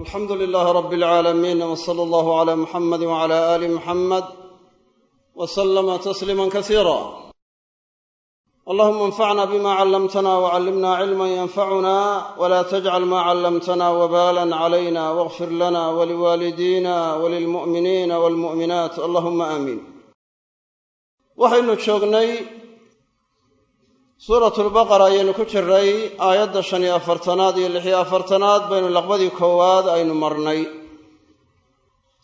alxamdu lilaahi rabbi alcaalamiin w sala allahu calaa muxamadi wacala aali muxamed wa sallama tasliiman kasiira allahuma anfacna bima callamtana wacallimna cilman yanfacuna wla tajcal ma callamtana wbalan calayna wاغfir lana waliwaalidiina walilmu'miniina walmu'minaat allahuma aamiin waxaynu joognay suuratu lbaqara ayaynu ku jiray aayadda shan iyo afartanaad iyo lix iyo afartanaad baynu laqbadii koowaad aynu marnay.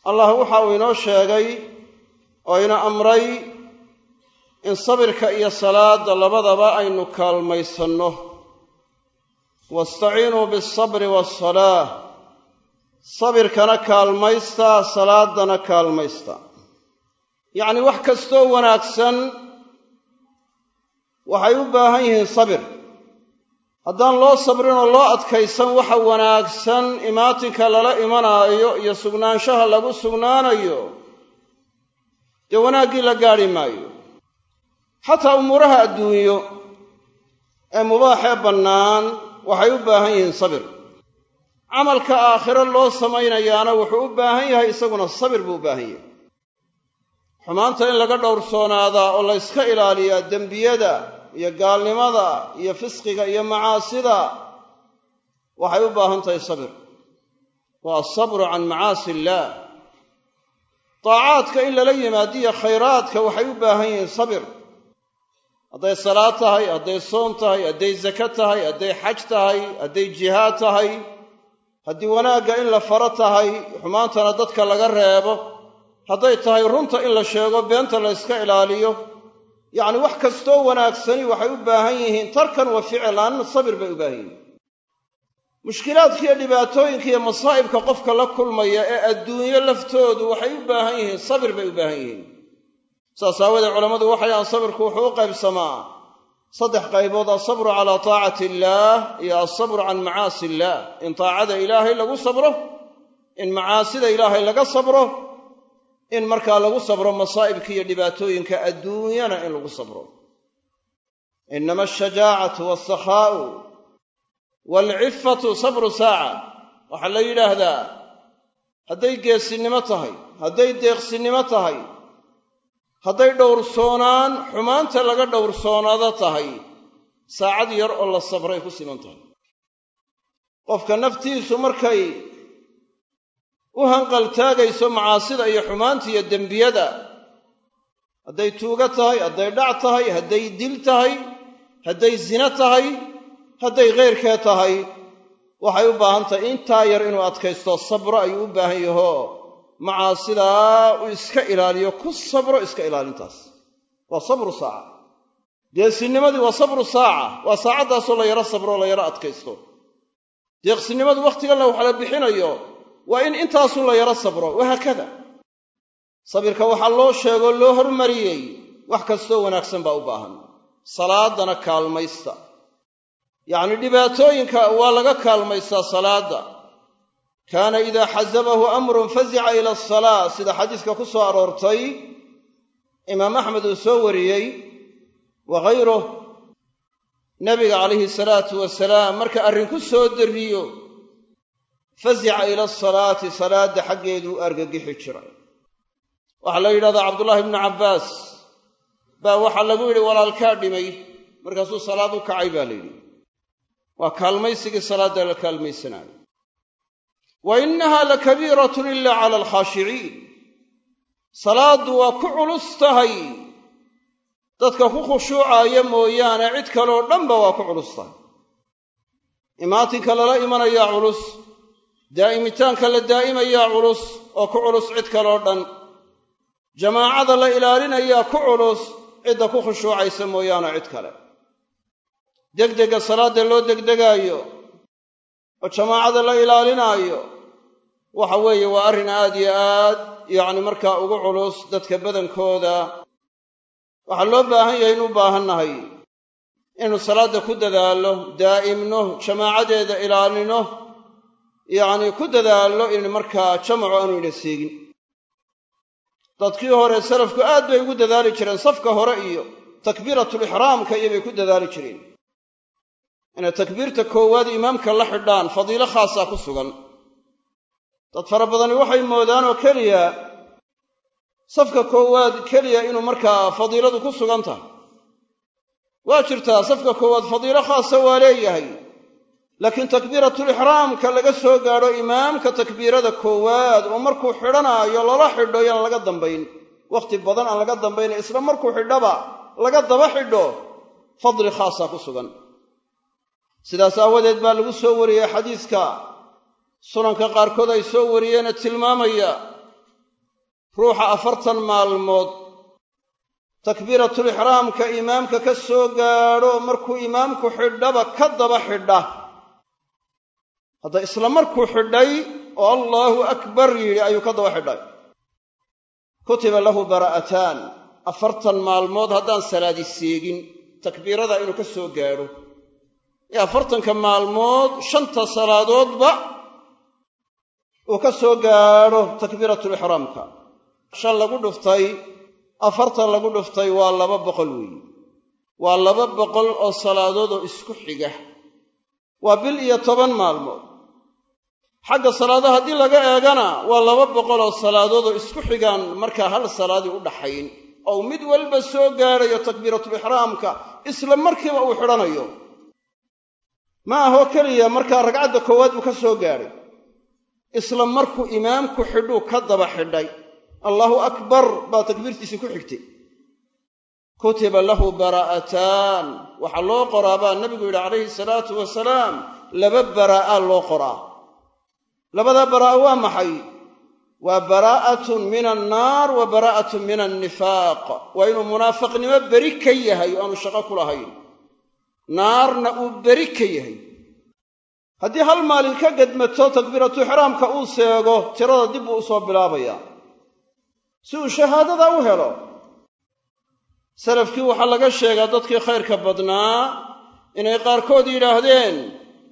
Allah waxa uu inoo sheegay oo ina amray in sabirka iyo salaadda labadaba aynu kaalmaysanno. Wastaciinuu bialsabri waasalaah sabirkana kaalmaysta salaaddana kaalmaysta. Yacnii wax kastoo wanaagsan waxay u baahan yihiin sabir. Haddaan loo sabrin oo loo adkaysan waxa wanaagsan imaatinka lala imanaayo iyo sugnaanshaha lagu sugnaanayo dee wanaaggii la gaadhi maayo. Xataa umuuraha adduunyo ee mubaaxee bannaan waxay u baahan yihiin sabir. Camalka aakhiro loo samaynayaana wuxuu u baahan yahay isaguna sabir buu u baahan yahay. Xumaanta in laga dhowrsoonaada oo la yska ilaaliyaa dembiyada iyo gaalnimada iyo fisqiga iyo macaasida waxay u baahan tahay sabir. Waa asabru can macaasi illaah daacaadka in lala yimaadiyo khayraadka waxay u baahan yihiin sabir. Hadday salaad tahay hadday soom tahay hadday zake tahay hadday xaj tahay hadday jihaad tahay haddii wanaagga in la faro tahay xumaantana dadka laga reebo. Hadday tahay runta in la sheego beenta la yska ilaaliyo yacni wax kastoo wanaagsani waxay u baahan yihiin tarkan wa ficlan sabir bay u baahan yihiin. Mushkilaadka iyo dhibaatooyinka iyo masaa'ibka qofka la kulmaya ee adduunyo laftoodu waxay u baahan yihiin sabir bay u baahan yihiin. Saas aawadee culammadu waxay dhahaan sabirku wuxuu u qaybsamaa. Saddex qaybood alsabru calaa taacati illaah iyo alsabru can macaasi illaah. In taacada ilaahay lagu sabro in macaasida ilaahay laga sabro in markaa lagu sabro masaa'ibka iyo dhibaatooyinka adduunyana in lagu sabro. Inama ashajaacatu walsakhaa'u waalcifatu sabru saaca. Waxaa la yidhaahdaa hadday geesinimo tahay hadday deeqsinimo tahay hadday dhowrsoonaan xumaanta laga dhowrsoonaado tahay saacad yar oo la sabray ku siman tahay. Qofka naftiisu markay u hanqaltaagayso macaasida iyo xumaanta iyo dembiyada. Hadday tuugo tahay hadday dhac tahay hadday dil tahay hadday zino tahay hadday khayrkee tahay waxay u baahan tahay intaa yar inuu adkaysto sabro ayuu u baahan yaho. Macaasidaa uu iska ilaaliyo ku sabro iska ilaalintaas. Waa sabru saaca. Deeqsinimadii waa sabru saaca. Waa saacaddaasoo la yaro sabro la yaro adkaysto. Deeqsinimadu wakhtiganna wax la bixinayo waa in intaasun la yaro sabro wahaakada sabirka waxaa loo sheegoo loo hormariyey wax kastoo wanaagsan baa u baahan. Salaadana kaalmaysta yacni dhibaatooyinka waa laga kaalmaystaa salaadda. Kaana idaa xasabahu amrun fazica ila asalaa sida xadiiska ku soo aroortay imaam axmed uu soo wariyey wa khayruh nabiga calayhi salaatu wasalaam marka arrin ku soo darriyo fazica ila asalaati salaadda xaggeeduu argagixi jiray. Waxaa la yidhahdaa cabdullaahi ibnu cabbaas baa waxaa lagu yidhi walaalkaa dhimay. Markaasuu salaad u kacay baa la yidhi. Waa kaalmaysigii salaadda la kaalmaysanaayo. Wa innaha lakabiiratun ila cala alkhaashiciin salaaddu waa ku culus tahay. Dadka ku khushuucaaya mooyaane cid kaleoo dhanba waa ku culus tahay. Imaatinka lala imanayaa culus daa'imitaanka la daa'imayaa culus oo ku culus cid kaloo dhan. Jamaacada la ilaalinayaa ku culus cidda ku khushuucaysa mooyaane cid kale. Degdega salaadda loo degdegaayo oo jamaacada la ilaalinaayo waxa weeye waa arrin aad iyo aad yacni markaa ugu culus dadka badankooda. Waxaa loo baahan yahay inu baahannahay inaynu salaadda ku dadaallo daa'imno jamaacadeeda ilaalino yacnii ku dadaallo in markaa jamacu aanu ina seegin. Dadkii hore salafku aad bay ugu dadaali jireen safka hore iyo takbiiratulixraamka iyo bay ku dadaali jireen. Inay takbiirta koowaad imaamka la xidhaan fadiilo khaasaa ku sugan. Dad fara badani waxay moodaan oo keliya safka koowaad keliya inuu markaa fadiiladu ku sugan tahay. Waa jirtaa safka koowaad fadiilo khaasa waa leeyahay laakiin takbiiratulixraamka laga soo gaadho imaamka takbiirada koowaad oo markuu xidhanaayo lala xidho yaan laga dambayn. Wakhti badan aan laga dambayn isla markuu xidhaba laga daba xidho fadli khaasaa ku sugan. Sidaas aawadeed baa lagu soo wariyey xadiiska. Sunanka qaarkood ay soo wariyeene tilmaamaya ruuxa afartan maalmood takbiiratulixraamka imaamka ka soo gaadho markuu imaamku xidhaba ka daba xidha hadda isla markuu xidhay oo allaahu akbar yidhi ayuu ka daba xidhay. Kutiba lahu bara'ataan afartan maalmood haddaan salaadi seegin takbiirada inuu ka soo gaadho. Ee afartanka maalmood shanta salaadoodba uu ka soo gaadho takbiiratulixraamka shan lagu dhuftay afartan lagu dhuftay waa laba boqol weeye waa laba boqol oo salaadood oo isku xiga. Waa bil iyo toban maalmood xagga salaadaha haddii laga eegana waa laba boqol oo salaadood oo isku xigaan markaa hal salaadii u dhaxayn. Oo mid walba soo gaadhayo takbiiratulixraamka isla markiiba uu xidhanayo. Ma ahoo keliya markaa ragcadda koowaad buu ka soo gaadhay. Isla markuu imaamku xidhuu ka daba xidhay. Allaahu akbar baa takbiirtiisii ku xigtay. Kutiba lahu baraa'ataan waxaa loo qoraa baa nebigu yidhi calayhi salaatu wasalaam laba baraa'a loo qoraa labadaa baraa'a waa maxay? Waa baraa'atun min annaar wa baraa'atun min annifaaq. Waa inuu munaafiqnimo beri ka yahay oo aanu shaqo ku lahayn. Naarna uu beri ka yahay. Haddii hal maalin ka gedmato takbiiratu ixraamka uu seego tirada dib buu u soo bilaabayaa. Si uu shahaadada u helo salafkii waxaa laga sheegaa dadkii khayrka badnaa inay qaarkood yidhaahdeen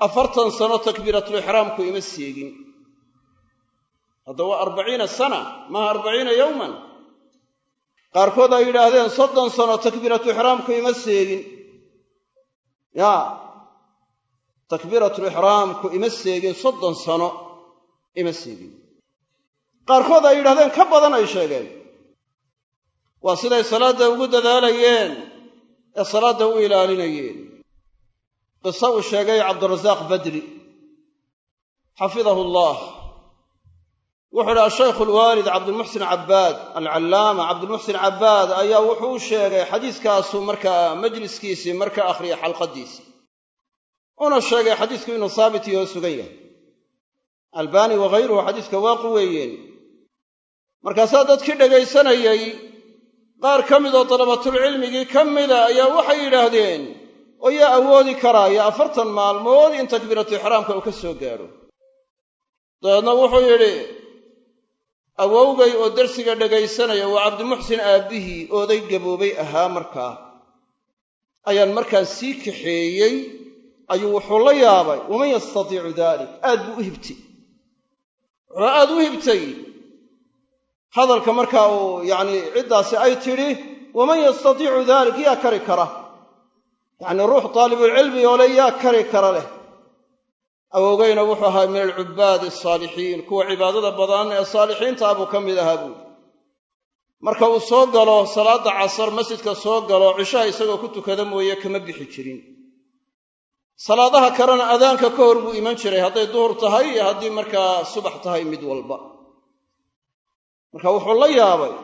afartan sano takbiiratulixraamku ima seegin hadda waa arbaciina sana maaha arbaciina yowman qaarkood ay yidhaahdeen soddon sano takbiiratu ixraamku ima seegin. Ya takbiiratulixraamku ima seegin soddon sano ima seegin. Qaarkood ay yidhahdeen ka badan ay sheegeen. Waa siday salaadda ugu dadaalayeen ee salaadda u ilaalinayeen. Qiso uu sheegay cabdirasaaq badri xafidahu allah wuxuu idhi ashaykhu alwaalid cabdulmuxsin cabbaad alcallaama cabdulmuxsin cabbaad ayaa wuxuu sheegay xadiiskaasuu markaa majliskiisii marka akhriyay xalqadiisii. Una sheegay xadiisku inuu saabit iyo sugan yahay. Albaani waghayruhu xadiiska waa quweeyeen markaasaa dadkii dhegaysanayey qaar ka midoo dalabatulcilmigii ka mida ayaa waxay yidhaahdeen oo yaa awoodi karaaya afartan maalmood in takbiiratu ixraamka uu ka soo gaadho dabeedna wuxuu yidhi awowgay oo darsiga dhegaysanaya waa cabdimuxsin aabbihii ooday gaboobay ahaa markaa ayaan markaa sii kaxeeyey ayuu wuxuu la yaabay waman yastatiicu dalik? Aad buu u hibtay. Wuxuu aad u hibtay. Hadalka markaa uu yacni ciddaasi ay tidhi waman yastatiicu dalik? Yaa kari kara. Yacnii ruux taalibulcilmi oo le yaa kari kara leh awowgayna wuxuu ahaa min alcubbaadi asaalixiin kuwa cibaadada badan ee saalixiintaa buu ka mid ahaa buuri marka uu soo galo salaadda casar masjidka soo galo cishaha isagoo ku tukada mooye kama bixi jirin. Salaadaha kalena adaanka ka hor buu iman jiray hadday duhur tahay iyo haddii markaa subax tahay mid walba. Marka wuxuu la yaabay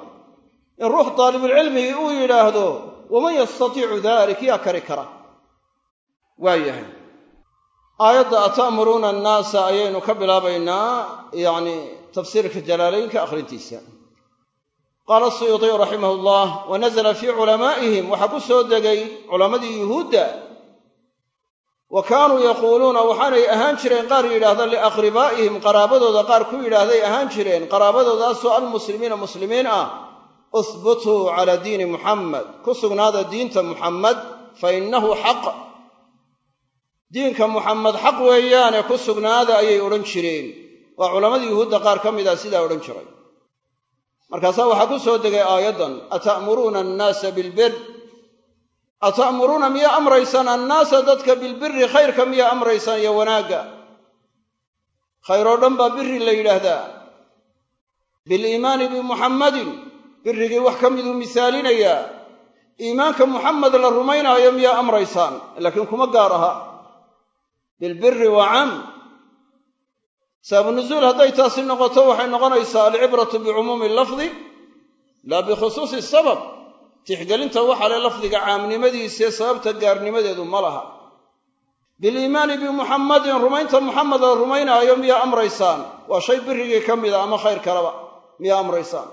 in ruux daalibulcilmigii uu yidhaahdo waman yastatiicu dalik yaa kari kara. Waa yahay aayadda ata'muruuna annaasa ayaynu ka bilaabaynaa yacni tafsiirka jalaalaynka akhrintiisa. Qaala suyuudiyu raximah llah wa nazla fii culamaa'ihim waxaa ku soo degay culammadii yuhuudda. Wa kaanuu yaquuluuna waxaanay ahaan jireen qaar yidhaahda liaqribaa'ihim qaraabadooda qaar ku yidhaahday ahaan jireen qaraabadoodaasoo almuslimiina muslimiin ah uhbutuu calaa diini muxammed ku sugnaada diinta muxammed fa innahu xaq diinka muxamed xaq weeyaane ku sugnaada ayay odhan jireen. Waa culammadii yuhuudda qaar ka mid ah sidaa odhan jiray. Markaasaa waxaa ku soo degay aayaddan ata'muruuna annaasa bilbir ata'muruuna miyaa amraysaan annaasa dadka bilbiri khayrka miyaa amraysaan iyo wanaagga. Khayr oo dhan baa biri la yidhaahdaa. Biliimaani bimuxammadin birigii wax ka miduu misaalinayaa. Iimaanka muxamed la rumaynaayo miyaa amraysaan laakiin kuma gaar aha bilbiri waa cam. Sababu nuzuul hadday taasi noqoto waxay noqonaysaa alcibratu bicumuumi lafdi laa bikhusuusi sabab. Tixgelinta waxa le lafdiga caamnimadiisee sababta gaarnimadeedu ma laha. Biliimaani bimuxammadin rumaynta muxamed la rumaynaayo miyaa amraysaan? Waa shay birigii ka mida ama khayr kaleba miyaa amraysaan?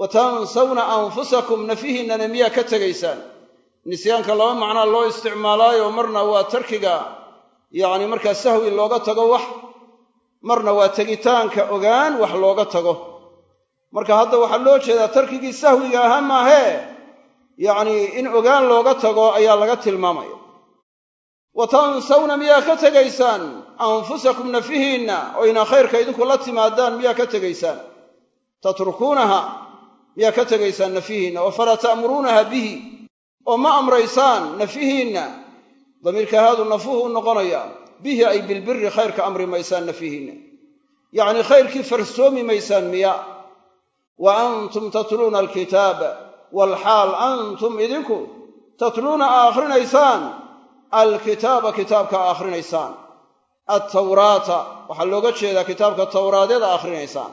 Wa tansawna anfusakum nafihinnana miyaa ka tegaysaan? Nisyaanka laba macnaa loo isticmaalaayo marna waa tarkiga yacni markaa sahwi looga tago wax marna waa tegitaanka ogaan wax looga tago. Marka hadda waxaa loo jeedaa tarkigii sahwiga ahaa maahee yacnii in ogaan looga tago ayaa laga tilmaamaya. Wa tansawna miyaa ka tegaysaan? Anfusakum nafihiinna. Oo inaa khayrka idinku la timaadaan miyaa ka tegaysaan? Tatrukuunaha miyaa ka tegaysaan nafihiinna? Oo falaa ta'muruunaha bihi. Oo ma amraysaan nafihiinna damiirka haadu nafuhu u noqonaya bihi ay bilbiri khayrka amri maysaan nafihiinna yacnii khayrkii farsoomi maysaan miya wa antum tatluuna alkitaaba walxaal antum idinku tatluuna aa akhrinaysaan alkitaaba kitaabka aa akhrinaysaan altawraata waxaa looga jeedaa kitaabka tawraadeed aa akhrinaysaan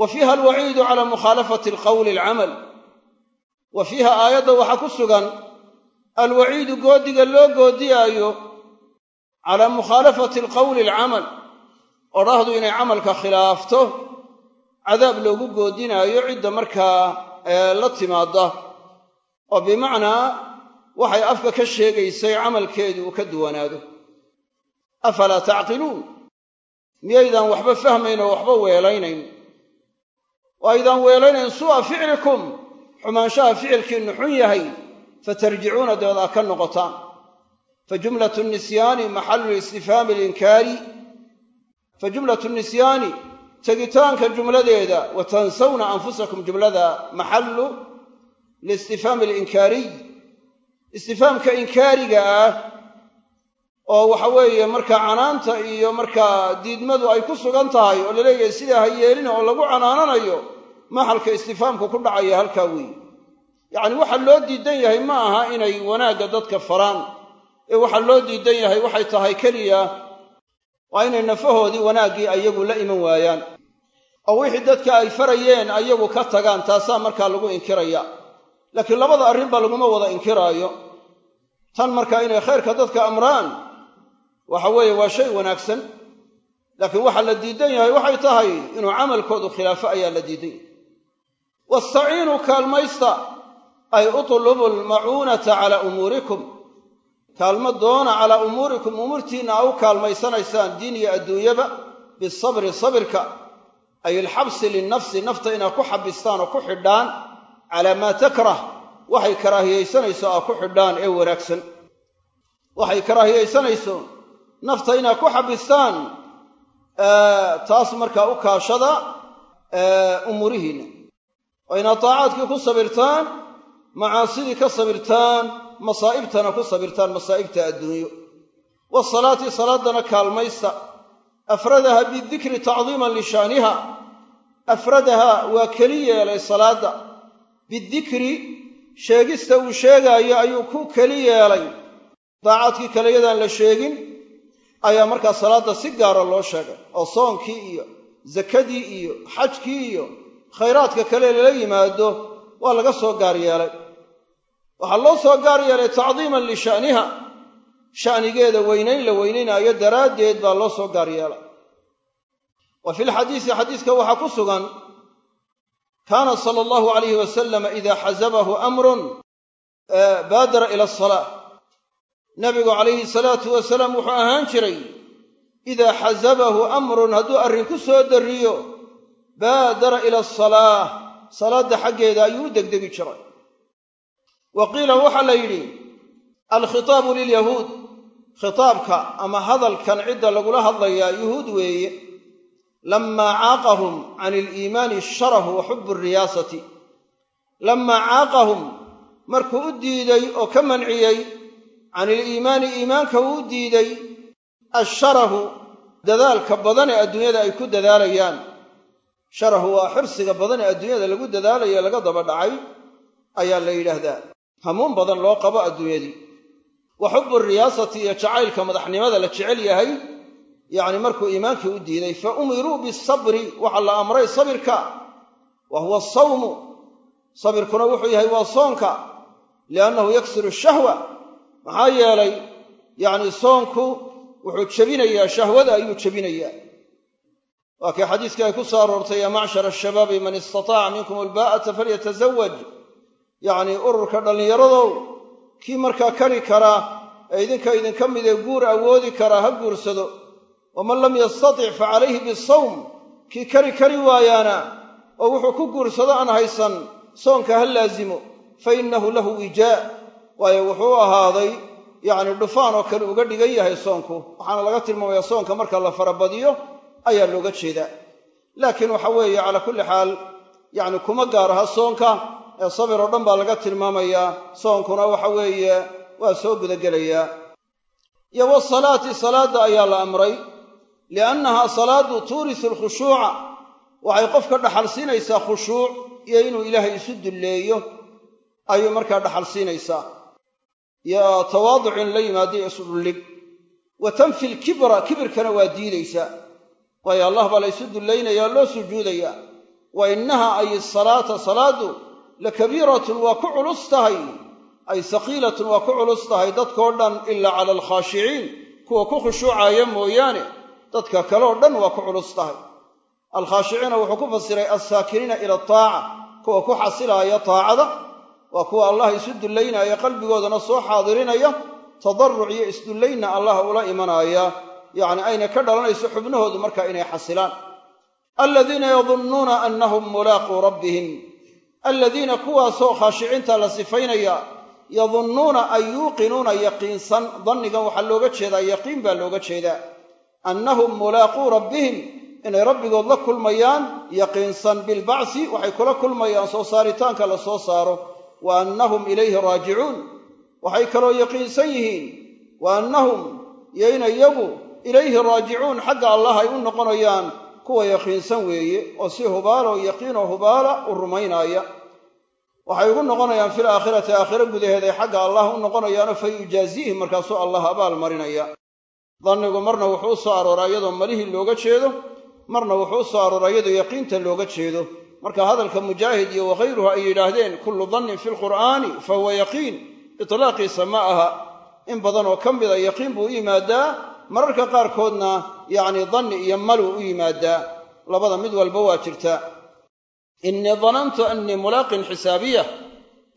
wa fiiha alwaciidu cala mukhaalafati alqowli alcamal. Wa fiiha aayadda waxaa ku sugan alwaciidu goodiga loo goodiyaayo calaa mukhaalafati alqowli alcamal odhahdu inay camalka khilaafto cadaab loogu goodinaayo cidda markaa la timaada oo bimacnaa waxay afka ka sheegaysay camalkeedu uu ka duwanaado. Afalaa tacqiluun? Miyaydaan waxba fahmayn oo waxba weelaynayn? Oo aydaan weelaynayn suu'a ficlikum xumaanshaha ficilkiinnu xun yahay fatarjicuuna dabeed aa ka noqotaan fa jumlatu nisyaani maxallu istifhaami alinkaari fa jumlatu nisyaani tegitaanka jumladeeda wa tansawna anfusakum jumlada maxallu liistifhaami alinkaariy istifhaamka inkaariga ah oo waxa weeye markaa canaanta iyo markaa diidmadu ay ku sugan tahay oo la leeyahay sidaa ha yeelina oo lagu canaananayo maxalka istifhaamku ku dhacaya halkaa weeye yacni waxa loo diidan yahay ma aha inay wanaagga dadka faraan. Ee waxa loo diidan yahay waxay tahay keliya waa inay nafahoodii wanaaggii ayagu la iman waayaan. Oo wixii dadka ay farayeen ayagu ka tagaan taasaa markaa lagu inkiraya. Laakiin labada arrinba laguma wada inkiraayo. Tan markaa inay khayrka dadka amraan waxa weeye waa shay wanaagsan. Laakiin waxa la diidan yahay waxay tahay inuu camalkoodu khilaafo ayaa la diidan yahay. Wastaciinuu kaalmaysta ay utlubu almacuunata calaa umuurikum. Kaalmo doona calaa umuurikum umuurtiinna aa u kaalmaysanaysaan diin iyo adduunyaba bisabri sabirka ay ilxabsi linnafsi nafta inaad ku xabistaan oo ku xidhaan calaa maa takrah waxay karaahiyaysanayso aa ku xidhaan ee wanaagsan. Waxay karaahiyaysanayso nafta inaad ku xabistaan taas markaa u kaashada umuurihiinna. Oo inaad daacaadkii ku sabirtaan macaasidii ka sabirtaan masaa'ibtana ku sabirtaan masaa'ibta adduunyo. Wasalaati salaaddana kaalmaysta afradaha bidikri tacdiiman lishaaniha. Afradaha waa keli yeelay salaadda. Bidikri sheegista uu sheegaayo ayuu ku keli yeelay. Daacaadkii kale yadaan la sheegin ayaa markaa salaadda si gaara loo sheegay. Oo soonkii iyo sakadii iyo xajkii iyo khayraadka kale lala yimaado waa laga soo gaar yeelay waxaa loo soo gaar yeelay tacdiiman lisha'niha. Sha'nigeeda weynayn la weynaynaayo daraaddeed baa loo soo gaar yeelay wa fi lxadiisi xadiiska waxaa ku sugan kaana sala allahu alayhi wasalama idaa xasabahu amrun baadara ila asalaa nabigu calayhi salaatu wasalaam wuxuu ahaan jiray idaa xasabahu amrun hadduu arrin ku soo darriyo baadara ila asalaa salaadda xaggeeda ayuu u degdegi jiray wa qiila waxaa la yidhi alkhitaabu lilyahuud. Khitaabka ama hadalkan cidda lagula hadlayaa yuhuud weeye lamaa caaqahum can iliimaani sharahu wa xubu riyaasati. Lamaa caaqahum markuu u diiday oo ka manciyey can iliimaani iimaanka uu u diiday asharahu dadaalka badan ee adduunyada ay ku dadaalayaan. Sharahu waa xirsiga badan ee adduunyada lagu dadaalayo laga daba dhacay ayaa la yidhaahdaa hamuun badan loo qabo adduunyadii. Wa xubbu riyaasati iyo jacaylka madaxnimada la jecel yahay yacni markuu iimaankii u diiday fa umiruu bisabri waxaa la amray sabirka. Wa huwa asawmu sabirkuna wuxuu yahay waa soonka liannahu yaksiru shahwa. Maxaa yeelay yacni soonku wuxuu jebinayaa shahwada ayuu jebinayaa waa kii xadiiskii ay ku soo aroortay yaa macshara ashabaabi man istataaca minkum albaa'ata falyatazawaj yacnii ururka dhallinyaradow kii markaa kari karaa ee idinka idinka mid ee guur awoodi karaa ha guursado. Waman lam yastatic fa calayhi bisawm kii kari kari waayaana oo wuxuu ku guursado aan haysan soonka ha laasimo fa innahu lahu wijaa. Waayo wuxuu ahaaday yacni dhufaan oo kale uga dhigan yahay soonku. Waxaana laga tilmaamayaa soonka marka la farabadiyo ayaa looga jeedaa. Laakiin waxa weeye calaa kulli xaal yacni kuma gaar aha soonka ee sabir oo dhan baa laga tilmaamayaa. Soonkuna waxa weeye waa soo gudagelayaa. Iyo wasalaati salaadda ayaa la amray liannahaa salaadu tuurisu alkhushuuca. Waxay qofka dhaxal siinaysaa khushuuc iyo inuu ilaahay isu dulleeyo ayuu markaa dhaxal siinaysaa. Iyo tawaaduc in la yimaado iyo isudhullig wa tanfi lkibra kibirkana waa diidaysaa. Waayo allah baa la ysu dullaynaya loo sujuudayaa. Wa innaha ay salaata salaadu lakabiiratun waa ku culus tahay ay saqiilatun waa ku culus tahay dadkao dhan ilaa cala alkhaashiciin kuwa ku khushuucaaya mooyaane dadka kale oo dhan waa ku culus tahay alkhaashiciina wuxuu ku fasiray alsaakiniina ila ataaca kuwa ku xasilaaya taacada waa kuwa allah isu dullaynaya qalbigoodana soo xaadirinaya tadarruc iyo isdullaynna allah ula imanaya yacni ayna ka dhalanayso xubnahoodu markaa inay xasilaan aladiina yadunnuuna annahum mulaaquu rabbihim aladiina kuwaasoo khaashiciinta la sifaynaya yadunnuuna ay yuuqinuuna yaqiinsan. Dannigan waxaa looga jeedaa yaqiin baa looga jeedaa. Annahum mulaaquu rabbihim inay rabbigood la kulmayaan yaqiinsan bilbacsi waxay kula kulmayaan soo saaritaanka la soo saaro. Wa annahum ilayhi raajicuun waxay kaloo yaqiinsan yihiin. Wa annahum iyo iyagu ilayhi raajicuun xagga allah ay u noqonayaan kuwa yaqiinsan weeye oo si hubaalo yaqiinoo hubaala u rumaynaaya waxay ugu noqonayaan fil aakhirati aakhiro gudaheed ay xagga allah u noqonayaanoo fa yujaaziihim markaasuu allah abaal marinaya. Dannigu marna wuxuu u soo arooraa iyadoo malihii looga jeedo marna wuxuu u soo arooraa iyadoo yaqiinta looga jeedo. Marka hadalka mujaahid iyo wakhayruhu ay yidhaahdeen kullu dannin fi lqur'aani fa huwa yaqiin itlaaqiisa ma aha. In badan oo ka mida yaqiin buu u yimaadaa mararka qaarkoodna yacni danni iyo maluu u yimaadaa labada mid walba waa jirtaa innii danantu annii mulaaqin xisaabiya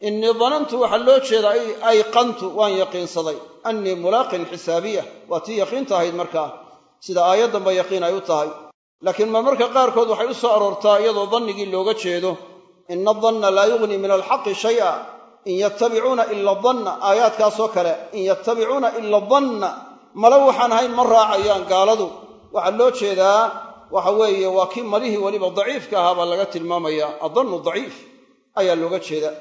innii danantu waxaa loo jeedaa ayqantu waan yaqiinsaday. Annii mulaaqin xisaabiya waa tii yaqiinta ahayd markaa sida aayaddanba yaqiin ay u tahay. Laakiin marmarka qaarkood waxay u soo aroortaa iyadoo dannigii looga jeedo. Ina adanna laa yugnii min alxaqi shay'a. In yattabicuuna ila danna. Aayaadkaasoo kale in yattabicuuna ila danna male waxaan ahayn ma raacayaan gaaladu. Waxaa loo jeedaa waxa weeye waa kii malihii weliba daciifka ahaa baa laga tilmaamaya adannu daciif ayaa looga jeeda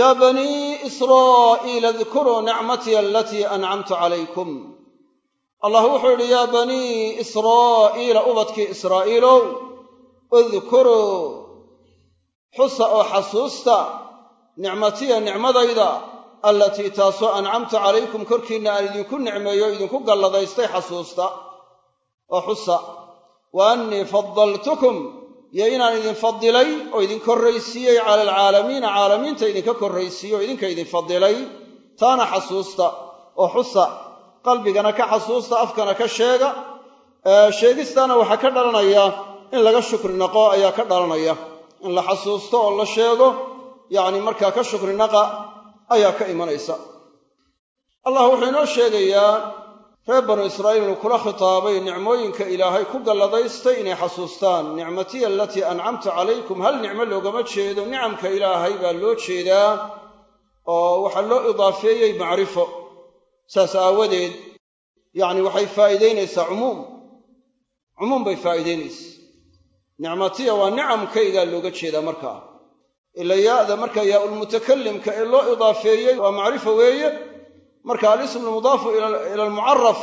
yaa banii israa'iila dkuruu nicmatii alatii ancamtu calaykum allah wuxuu yidhi yaa banii israa'iila ubadkii israa'iilow udkuruu xusa oo xasuusta nicmatiya nicmadayda allatii taasoo ancamtu calaykum korkiinna aan idinku nicmeeyo idinku galladaystay xasuusta. Oo xusa wa annii faddaltukum iyo inaan idin fadilay oo idin korraysiiyey cala alcaalamiina caalamiinta idinka korraysiiye oo idinka idin fadilay taana xasuusta. Oo xusa qalbigana ka xasuusta afkana ka sheega. Sheegistaana waxaa ka dhalanaya in laga shukri naqo ayaa ka dhalanaya. In la xasuusto oo la sheego yacni markaa ka shukri naqa ayaa ka imanaysa. Allah wuxuu inoo sheegayaa reer banu israa'iil inuu kula khitaabay nicmooyinka ilaahay ku galladaystay inay xasuustaan. Nicmatiya alatii ancamtu calaykum hal nicmo loogama jeedo nicamka ilaahay baa loo jeedaa oo waxaa loo idaafeeyey macrifo. Saas aawadeed yacni waxay faa'iidaynaysaa cumuum. Cumuum bay faa'iidaynaysa. Nicmatiya waa nicamkaygaa looga jeedaa markaa ila yaada marka yaa-ulmutakalimka ee loo idaafeeyey waa macrifo weeye marka alismu lmudaafu ila almucaraf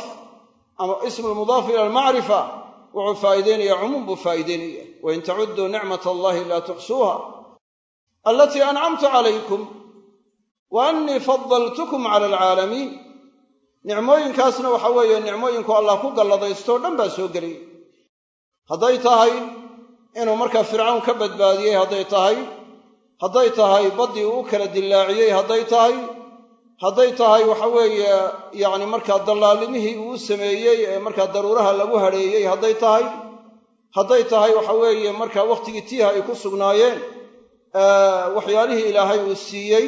ama ismu lmudaafu ila almacrifa wuxuu faa'iideynaya cumuum buu faa'iideynaya wain tacudduu nicmat allahi laa tuxsuuha. Alatii ancamtu calaykum wa annii fadaltukum cala alcaalamiin. Nicmooyinkaasna waxa weeye nicmooyinku allah ku galladaystooo dhan baa soo gelaya hadday tahay inuu markaa fircawn ka badbaadiyey hadday tahay hadday tahay baddii uu kala dillaaciyey hadday tahay hadday tahay waxa weeye yacni markaa dallaalimihii uu sameeyey ee markaa daruuraha lagu hadheeyey hadday tahay hadday tahay waxa weeye markaa wakhtigii tiiha ay ku sugnaayeen waxyaalihii ilaahay uu siiyey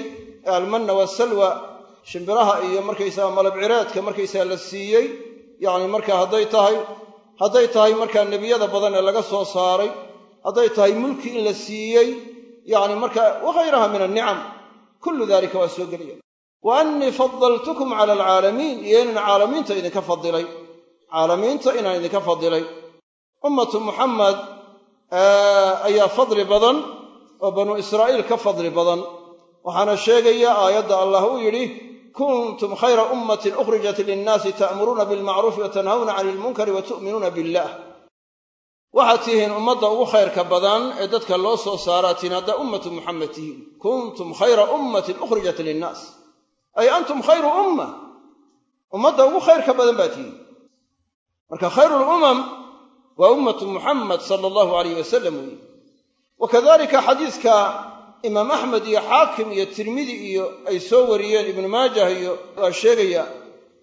almanna waasalwa shimbiraha iyo markaysaga malabcireedka markaysaga la siiyey yacni markaa hadday tahay hadday tahay markaa nebiyada badan ee laga soo saaray hadday tahay mulki in la siiyey yacni markaa waghayraha min annicam kullu dalika waa soo gelaya wa annii fadaltukum cala alcaalamiin. Iyo inaan caalamiinta idinka fadilay caalamiinta inaan idinka fadilay ummatu muxamed ayaa fadli badan oo banuu israa'iil ka fadli badan. Waxaana sheegaya aayadda allah uu yidhi kuntum khayra ummatin ukhrijat linnaasi ta'muruuna bilmacruufi wa tanhawna cani ilmunkari wa tu'minuuna billah waxaad tihiin ummadda ugu khayrka badan ee dadka loo soo saaraa tihiin haddaa ummatu muxamed tihiin kuntum khayra ummatin ukhrijat linnaas. Ay antum khayru umma. Ummadda ugu khayrka badan baa tihiin marka khayru lumam waa ummatu muxamed sala allahu alayh wasalam weeye wa kadalika xadiiska imaam axmed iyo xaakim iyo tirmidi iyo ay soo wariyeen ibnu maajah iyo waa sheegaya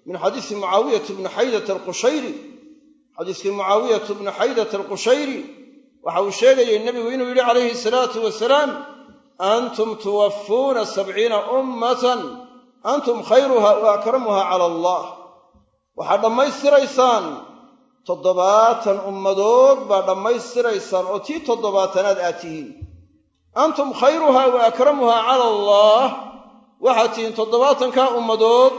min xadiisi mucaawiyat bni xaydat alqushayri xadiiskii mucaawiyatu bni xaydat alqushayri waxa uu sheegayay nebigu inuu yidhi calayhi salaatu wasalaam antum tuwaffuuna sabciina ummatan antum khayruha wa akramuha cala allah waxaad dhammaystiraysaan toddobaatan ummadood baa dhammaystiraysaan oo tii toddobaatanaad aad tihiin. Antum khayruha wa akramuha cala allah waxaad tihiin toddobaatankaa ummadood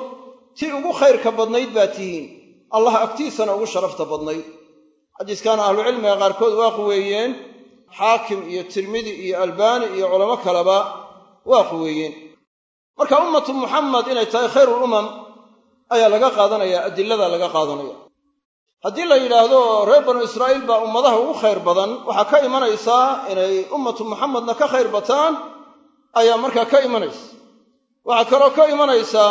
tii ugu khayrka badnayd baa tihiin allah agtiisana ugu sharafta badnayd xadiiskaana ahlucilmiga qaarkood waa quweeyeen xaakim iyo tirmidi iyo albaani iyo culamo kaleba waa quweeyeen marka ummatu muxamed inay tahay khayrulumam ayaa laga qaadanaya adilada laga qaadanaya. Haddii la yidhaahdo reer banu israa'iil baa ummadaha ugu khayr badan waxaa ka imanaysaa inay ummatu muxamedna ka khayr bataan ayaa markaa ka imanaysa. Waxaa kaloo ka imanaysaa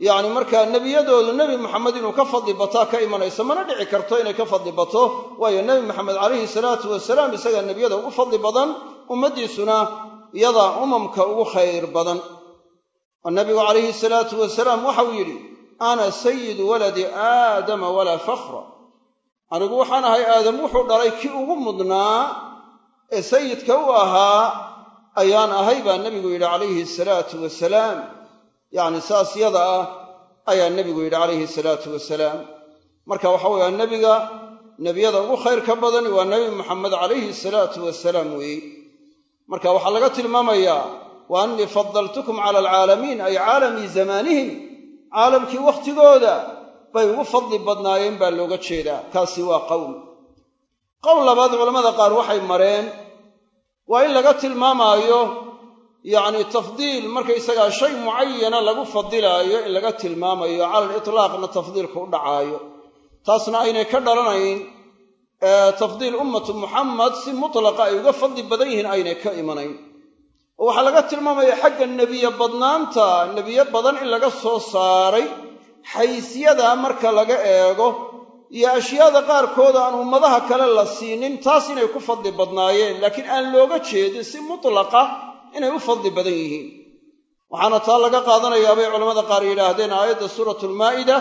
yacni markaa nebiyadoodu nebi maxamed inuu ka fadli bataa ka imanaysa mana dhici karto inay ka fadli bato. Waayo nebi maxamed calayhi salaatu wasalaam isagaa nebiyada ugu fadli badan ummaddiisuna iyadaa umamka ugu khayr badan. Oo nebigu calayhi salaatu wasalaam waxau yidhi ana sayidu waladi aadama walaa fakhra. Anigu waxaan ahay aadam wuxuu dhalay kii ugu mudnaa ee sayidka u ahaa ayaan ahay baa nebigu yidhi calayhi salaatu wasalaam yacni saas yada ah ayaa nebigu yidhi calayhi salaatu wasalaam. Marka waxa weeye nebiga nebiyada ugu khayrka badani waa nebi maxamed calayhi salaatu wasalaam weeye marka waxaa laga tilmaamayaa wa annii fadaltukum cala alcaalamiin ay caalamii zamaanihim. Caalamkii wakhtigooda bay ugu fadli badnaayeen baa looga jeedaa. Kaasi waa qowl qowl labaad culammada qaar waxay mareen waa in laga tilmaamaayo yacni tafdiil markaysagaa shay mucayana lagu fadilaayo in laga tilmaamayo cala alitlaaqna tafdiilka u dhacaayo. Taasna aynay ka dhalanayn tafdiil ummatu muxamed si mutlaqa ay uga fadli badan yihiin aynay ka imanayn. Oo waxaa laga tilmaamaya xagga nebiye badnaanta nebiye badan in laga soo saaray xaysiyada marka laga eego iyo ashyaada qaarkood aan ummadaha kale la siinin taas inay ku fadli badnaayeen. Laakiin aan looga jeedin si mutlaqa inay u fadli badan yihiin. Waxaana taa laga qaadanayaa bay culamada qaar yidhaahdeen aayadda suuratu almaa'ida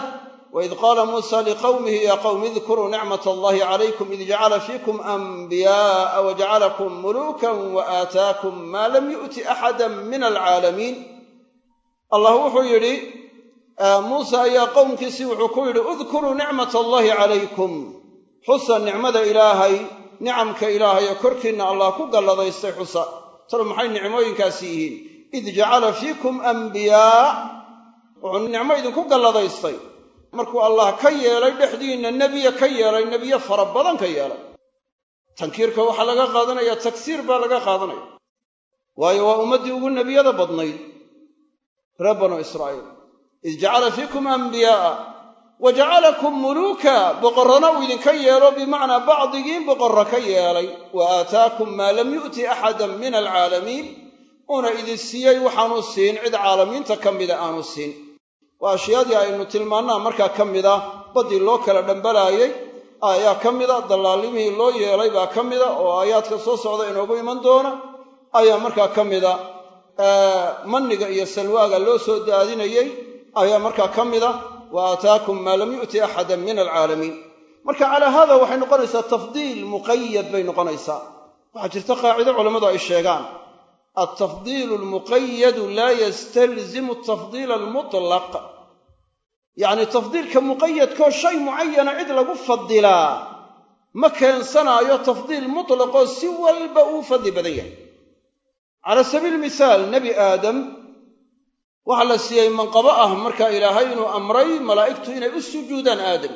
waid qaala muusa liqawmihi yaa qawmi idkuruu nicmat allahi calaykum id jacala fiikum anbiya'a wajacalakum muluukan wa aataakum maa lam yu'ti axada min alcaalamiin. Allah wuxuu yidhi muuse ayaa qowmkiisii wuxuu ku yidhi udkuruu nicmat allahi calaykum xusa nicmada ilaahay nicamka ilaahay ee korkiinna allah ku galladaystay xusa talo maxay nicmooyinkaasi yihiin? Id jacala fiikum anbiyaa. Wuxuu nicmo idinku galladaystay. Markuu allah ka yeelay dhexdiinna nebiya ka yeelay nebiye fara badan ka yeelay. Tankiirka waxaa laga qaadanaya tagsiir baa laga qaadanaya. Waayo waa ummaddii ugu nebiyada badnayd reer banu israa'iil. Id jacala fiikum anbiyaa'a wa jacalakum muluuka boqorrana uu idinka yeelo bimacnaa bacdigiin boqorro ka yeelay. Wa aataakum maa lam yu'ti axadan min alcaalamiin uuna idin siiyey waxaanu siin cid caalamiinta ka mida aanu siin. Waa ashyaadii aynu tilmaannaa markaa ka mida baddii loo kala dhambalaayey ayaa ka mida dallaalimihii loo yeelay baa ka mida oo aayaadka soo socda inoogu iman doona ayaa markaa ka mida. Manniga iyo salwaaga loo soo daadinayey ayaa markaa ka mida wa aataakum maa lam yu'ti axadan min alcaalamiin marka calaa haada waxay noqonaysaa tafdiil muqayad bay noqonaysaa waxaa jirta qaacido culammadu ay sheegaan altafdiilu almuqayadu laa yastalzimu atafdiila almutlaq yacni tafdiilka muqayadkoo shay mucayana cid lagu fadilaa ma keensanaayo tafdiil mutlaqoo si walba uu fadli badan yahay cala sabiili mihaal nebi aadam waxaa la siiyey manqabo ah marka ilaahay inuu amray malaa'igtu inay u sujuudaan aadam.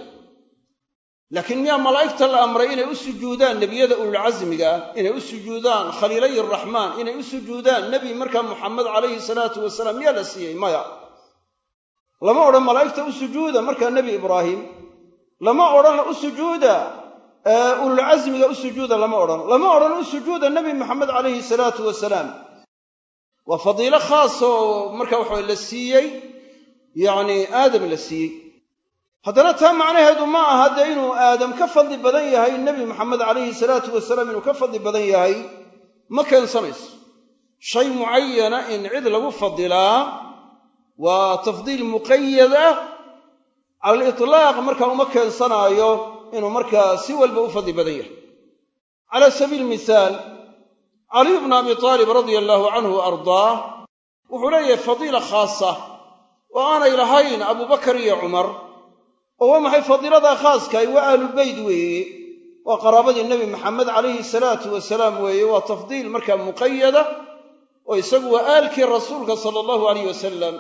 Laakiin miyaa malaa'igta la amray inay u sujuudaan? Nebiyada ululcasmiga ah inay u sujuudaan khaliilay araxmaan inay u sujuudaan nebi markaa muxamed calayhi salaatu wasalaam miyaa la siiyey maya. Lama odhan malaa'igta u sujuuda markaa nebi ibraahim. Lama odhan u sujuuda ululcasmiga u sujuuda lama odhan. Lama odhan u sujuuda nebi maxamed calayhi salaatu wasalaam waa fadiilo khaas oo marka waxaa la siiyey yacni aadam la siiyey. Haddana taa macnaheedu ma aha dee inuu aadam ka fadli badan yahay nebi maxamed calayhi salaatu wasalaam inuu ka fadli badan yahay? Ma keensanayso. Shay mucayana in cid lagu fadilaa waa tafdiil muqayad ah. Cala alitlaaq markaa uma keensanaayo inuu markaa si walba u fadli badan yahay. Cala sabiili mihaal caliy bnu abi aalib radia allaahu canhu wa ardaah wuxuu leeyahay fadiila khaasa oo aanay lahayn abubakar iyo cumar. Oo waa maxay fadiiladaa khaaskahay waa ahlulbeyt weeye. Waa qaraabadii nebi maxamed calayhi salaatu wasalaam weeye. Waa tafdiil markaa muqayada oo isagu waa aalkii rasuulka sala allahu alayh wasalam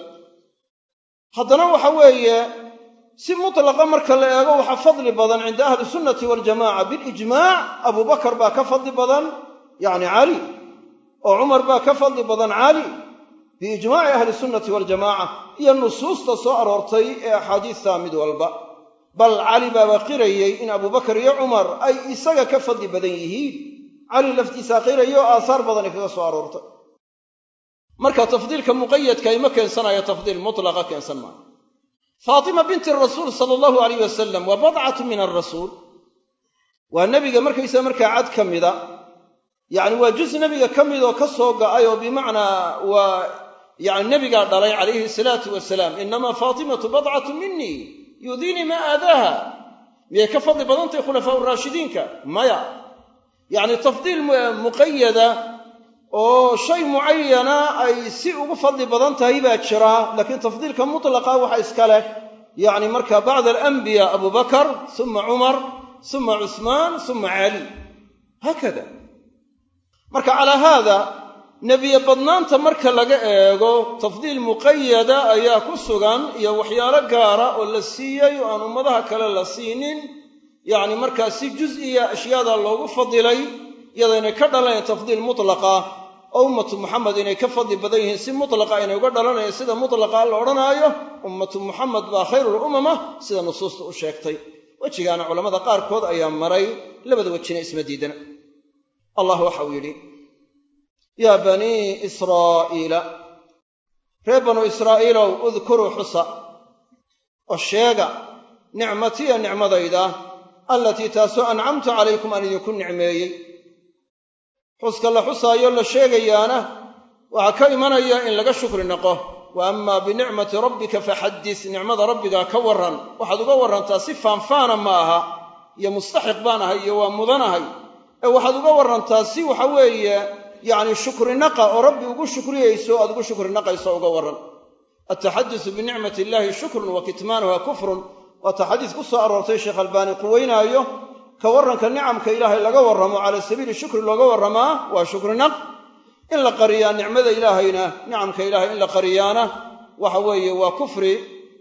haddana waxa weeye si mutlaqa marka la eego waxaa fadli badan cinda ahli sunnati waljamaca bilijmaac abubakar baa ka fadli badan yacni cali oo cumar baa ka fadli badan cali biijmaaci ahli sunnati waljamaca iyo nusuusta soo aroortay ee axaadiista mid walba. Bal cali baaba qirayey in abubakar iyo cumar ay isaga ka fadli badan yihiin. Cali laftiisaa qiraya oo aasaar badani kaga soo aroortay. Marka tafdiilka muqayadka ima keensanayo tafdiil mutlaqa keensan maayo. Faatima binti rasuul sala allahu alayh wasalam waa badcatu min alrasuul waa nebiga markaysa markaa cad ka mida yacni waa juz nebiga ka mid oo ka soo ga'ay oo bimacnaa waa yani nebigaa dhalay calayhi salaatu wasalaam inamaa faatimatu badcatu minii yudiinii maa aadaaha. Miyay ka fadli badantahay khulafaa raashidiinka? Maya. Yacni tafdiil muqayada oo shay mucayana ay si ugu fadli badan tahay baa jira laakiin tafdiilka mutlaqa waxa iska leh. Yacni marka bacda alanbiya abubakar suma cumar suma cusmaan suma cali. Haakada marka calaa haada nebiye badnaanta marka laga eego tafdiil muqayada ayaa ku sugan iyo waxyaalo gaara oo la siiyey oo aan ummadaha kale la siinin. Yacni markaa si juz'iya ashyaada loogu fadilay iyadaynay ka dhalanayn tafdiil mutlaqa oo ummatu muxamed inay ka fadli badan yihiin si mutlaqa inay uga dhalanayan sida mutlaqa la odhanaayo ummatu muxamed baa khayrulumama sida nusuusta u sheegtay. Wejigaana culammada qaarkood ayaa maray labada wejina isma diidana allah waxa uu yidhi yaa banii israa'iila reer banuu israa'iilow udkuruu xusa oo sheega nicmatiya nicmadayda allatii taasoo ancamtu calaykum aan idinku nicmeeyey. Xuska la xusaayo la sheegayaana waxaa ka imanaya in laga shukri noqo. Wa amaa binicmati rabbika faxaddis nicmada rabbigaa ka warran waxaad uga warrantaa si faanfaana ma aha iyo mustaxiq baan ahay iyo waa mudanahay ee waxaad uga warrantaa si waxa weeye yacni shukrinaqa oo rabbi ugu shukriyayso aad ugu shukrinaqayso uga warran. Altaxadusu binicmati illaahi shukrun wa kitmaanuha kufrun. Waata xadiis ku soo aroortay sheekh albaani quweynaayo ka warranka nicamka ilaahay laga warramo cala sabiili shukri looga warramaa waa shukrinaq. In la qariyaa nicmada ilaahayna nicamka ilaahay in la qariyaana waxa weeye waa kufri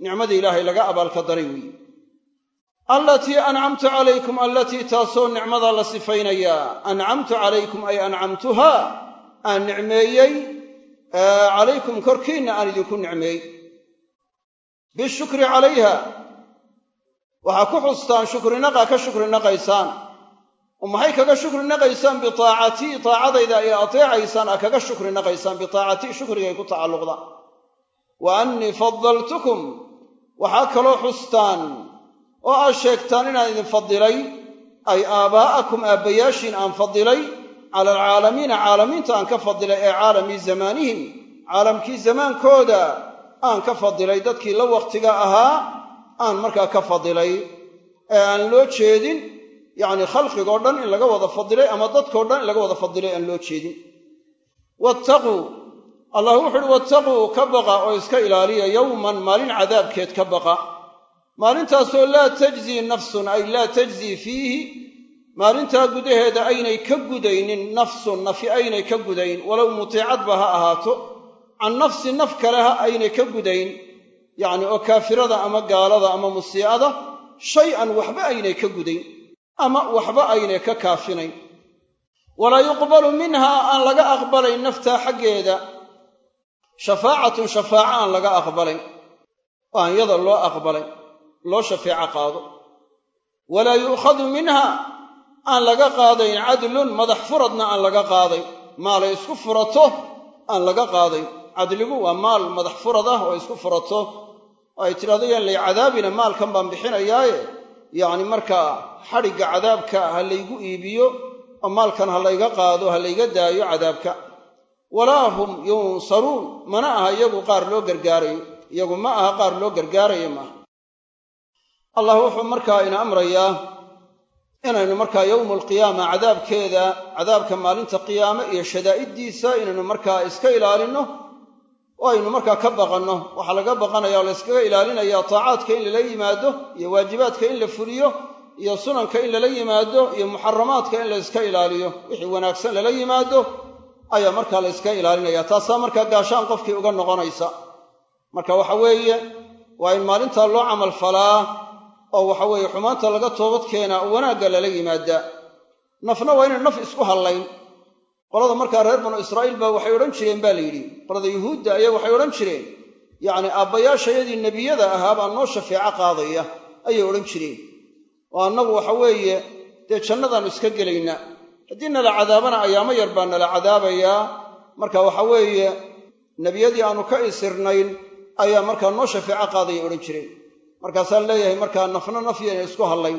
nicmada ilaahay laga abaalka daray weeye allatii ancamtu calaykum allatii taasoo nicmada la sifaynayaa ancamtu calaykum ay ancamtuha aan nicmeeyey calaykum korkiinna aan idinku nicmeey bishukri calayha waxaa ku xustaan shukrinaqaa ka shukrinaqaysaan. Oo maxay kaga shukri naqaysaan bitaacatii taacadayda ay ateecaysaan aa kaga shukri naqaysaan bitaacatii shukrigay ku tacalluqdaan. Wa annii fadaltukum waxaa kaloo xustaan oo aad sheegtaan inaan idin fadilay ay aabaa'akum aabbayaashiin aan fadilay cala alcaalamiina caalamiinta aan ka fadilay ee caalamii zamaanihim caalamkii zamaankooda aan ka fadilay dadkii la wakhtiga ahaa aan markaa ka fadilay. Ee aan loo jeedin yacni khalqigoo dhan in laga wada fadilay ama dadkoo dhan in laga wada fadilay aan loo jeedin. Wattaquu allah wuxu uhi wattaquu ka baqa oo iska ilaaliya yowman maalin cadaabkeed ka baqa maalintaasoo laa tajzii nafsun ay laa tajzii fiihi maalintaa gudaheeda aynay ka gudaynin nafsun nafi aynay ka gudayn walow mutiicadba ha ahaato can nafsi naf kale ha aynay ka gudayn yacni oo kaafirada ama gaalada ama musii'ada shay-an waxba aynay ka gudayn ama waxba aynay ka kaafinayn. Walaa yuqbalu minhaa aan laga aqbalayn naftaa xaggeeda shafaacatun shafaaco aan laga aqbalayn oo aan yada loo aqbalay loo shafeeco qaado. Walaa yu'khadu minha aan laga qaadayn. Cadlun madax furadna aan laga qaadayn maalay isku furato aan laga qaadayn cadligu waa maal madax furad ah oo isku furato. Oo ay tidhahdo lay cadaabina maalkan baan bixinayaaye. Yacni markaa xadhigga cadaabka ha laygu iibiyo oo maalkan ha layga qaado ha layga daayo cadaabka. Walaa hum yunsaruun mana aha iyagu qaar loo gargaarayo. Iyagu ma aha qaar loo gargaarayo maaha allah wuxuu markaa ina amrayaa inaynu markaa yowmu alqiyaama cadaabkeeda cadaabka maalinta qiyaame iyo shadaa'iddiisa inaynu markaa iska ilaalinno oo aynu markaa ka baqanno. Waxaa laga baqanaya oo la yskaga ilaalinaya taacaadka in lala yimaado iyo waajibaadka in la fuliyo iyo sunanka in lala yimaado iyo muxaramaadka in la yska ilaaliyo. Wixii wanaagsan lala yimaado ayaa markaa la yska ilaalinaya. Taasaa markaa gaashaan qofkii uga noqonaysa. Marka waxa weeye waa in maalintaa loo camal falaa oo waxa weeye xumaanta laga toobad keenaa oo wanaagga lala yimaadaa nafna waa inay naf isku hallayn. Qolada markaa reer banu israa'iil baa waxay odhan jireen baa la yidhi. Qolada yuhuudda ayaa waxay odhan jireen. Yacni aabbayaashayadii nebiyada ahaa baa noo shafeeco qaadaya ayay odhan jireen. Oo annagu waxa weeye dee jannadaannu iska gelaynaa haddii nala cadaabana ayaamo yar baa nala cadaabayaa marka waxa weeye nebiyadii aannu ka isirnayn ayaa markaa noo shafeeco qaadaya odhan jireen markaasaan leeyahay markaa nafna nafyana isku hadlayn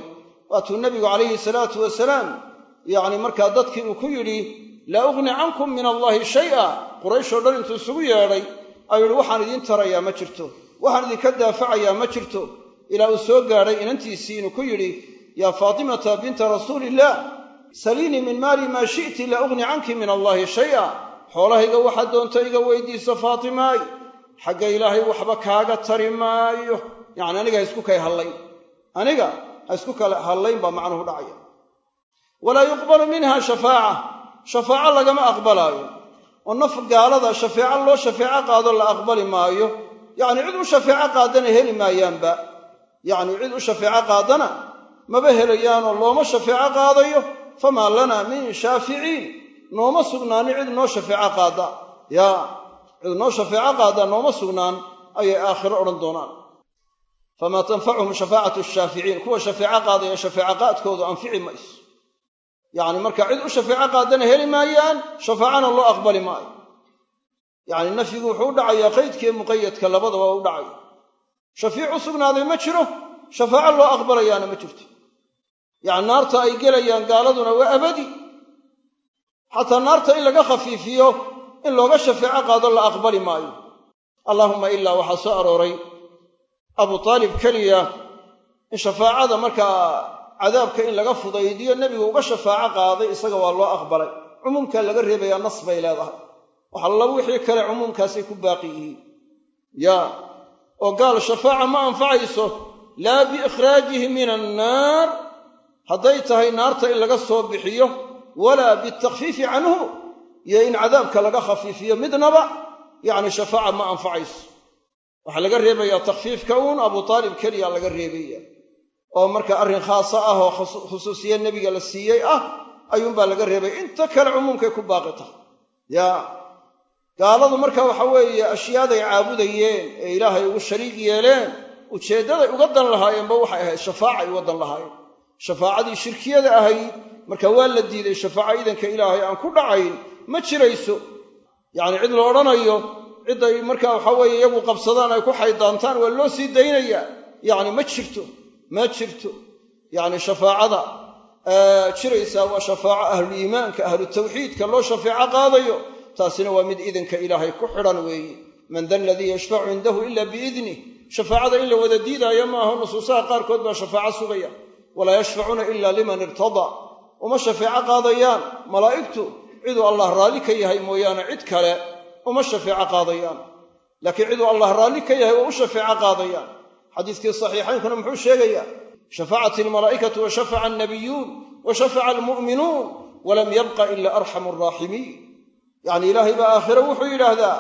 waatuu nebigu calayhi salaatu wasalaam yacni markaa dadkii uu ku yidhi laa ughni cankum min allaahi shay'a. Qurayshoo dhan intuu isugu yeedhay ayuu yidhi waxaan idiin tarayaa ma jirto. Waxaan idinka daafacayaa ma jirto. Ilaa uu soo gaadhay inantiisii inuu ku yidhi yaa faatimata binta rasuuliillaah saliinii min maali maa shi'ti laa ughni canki min allaahi shay'a. Xoolahayga waxaad doonta iga weydiiso faatimaay xagga ilaahay waxba kaaga tari maayo yacni aniga ha isku kay hallayn aniga ha isku kale hallayn baa macnuhu dhacaya. Walaa yuqbalu minha shafaaca. Shafaaco lagama aqbalaayo. Oo naf gaalada shafeeco loo shafeeco qaado la aqbali maayo. Yacni cid u shafeeco qaadana heli maayaanba. Yacni cid u shafeeco qaadana maba helayaanoo looma shafeeco qaadayo. Famaa lanaa min shaaficiin. Nooma sugnaanin cid noo shafeeco qaada. Yaa cid noo shafeeco qaada nooma sugnaan ayay aakhiro odhan doonaan famaa tanfacuhum shafaacatu shaaficiin kuwa shafeeco qaadaya shafeeco qaadkoodu anfici mayso yacni marka cid u shafeeco qaadana heli maayaan shafaacana loo aqbali maayo yacni nafyigu wuxuu u dhacayaa qaydkiiyo muqayadka labadaba u dhacaya shafiic u sugnaaday ma jiro shafaaco loo aqbalayaana ma jirto yacni naarta ay gelayaan gaaladuna waa abadi xataa naarta in laga khafiifiyo in looga shafeeco qaado la aqbali maayo allaahumma ilaa waxaa soo arooray abu taalib keliya in shafaacada markaa cadaabka in laga fudaydiyo nebigu uga shafaaco qaaday isaga waa loo aqbalay. Cumuumkaa laga reebayaa nas bay leedahay. Waxalla wixii kale cumuumkaasay ku baaqi yihiin. Yaa oo gaal shafaaca ma anfacayso laa biikhraajihi min annaar hadday tahay naarta in laga soo bixiyo walaa bitakfiifi canhu. Iyo in cadaabka laga khafiifiyo midnaba yacni shafaaca ma anfacayso waxaa laga reebayaa takhfiifka uun abu taalib keliya laga reebaya oo marka arrin khaasa ah oo khusuusiye nebiga la siiyey ah ayuunbaa laga reebay. Inta kale cumuumkay ku baaqi tahay. Yaa gaaladu marka waxa weeye ashyaaday caabudayeen ee ilaahay ugu shariig yeeleen ujeeddaday uga dan lahaayeenba waxay ahayd shafaacay uga dan lahaayeen. Shafaacadii shirkiyada ahayd marka waa la diiday shafaaca idanka ilaahay aan ku dhacayn ma jirayso. Yacni cid la odhanayo cidday marka waxa weeye iyagu qabsadaan ay ku xaydaantaan waa loo sii daynayaa yacni ma jirto ma jirto. Yacni shafaacada jiraysaa waa shafaaco ahluliimaanka ahlutawxiidka loo shafeeco qaadayo. Taasina waa mid idanka ilaahay ku xidhan weeye. Man da aladii yashfacu cindahu ila biidnih shafaacada in la wada diidaayo maaho nusuusaha qaarkood baa shafaaco sugaya. Walaa yashfacuuna ila liman irtadaa. Uma shafeeco qaadayaan. Malaa'igtu ciduu allah raalli ka yahay mooyaane cid kale uma shafeeco qaadayaan. Laakiin ciduu allah raalli ka yahay waa u shafeeco qaadayaan. Xadiiskii saxiixaynkuna muxuu sheegayaa shafacat almalaa'ikatu wa shafaca alnabiyuun wa shafaca almu'minuun walam yabqa ila arxamu araaximiin yacni ilaahay baa aakhire wuxuu yidhaahdaa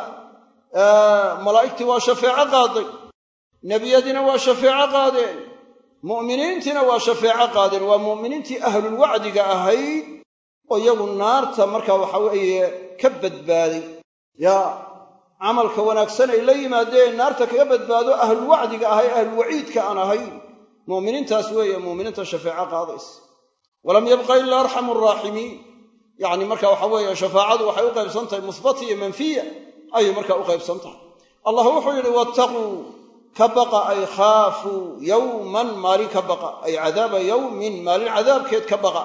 malaa'igtii waa shafeeco qaaday nebiyadiina waa shafeeco qaadeen mu'miniintiina waa shafeeco qaadeen waa mu'miniintii ahlulwacdiga ahayd oo iyagu naarta markaa waxa weeye ka badbaaday yaa camalka wanaagsan ay la yimaadeen naarta kaga badbaado ahlulwacdiga ahay ahlulwaciidka aan ahayn. Mu'miniintaas weeye mu'miniinta shafeeco qaadaysa walam yabqa ila arxamu araaximiin yacni marka waxa weeye shafaacadu waxay u qaybsan tahay musbata iyo manfiya ayay markaa u qaybsan tahay. Allah wuxuu yidhi wattaquu ka baqa ay khaafuu yowman maalin ka baqa ay cadaaba yowmin maalin cadaabkeed ka baqa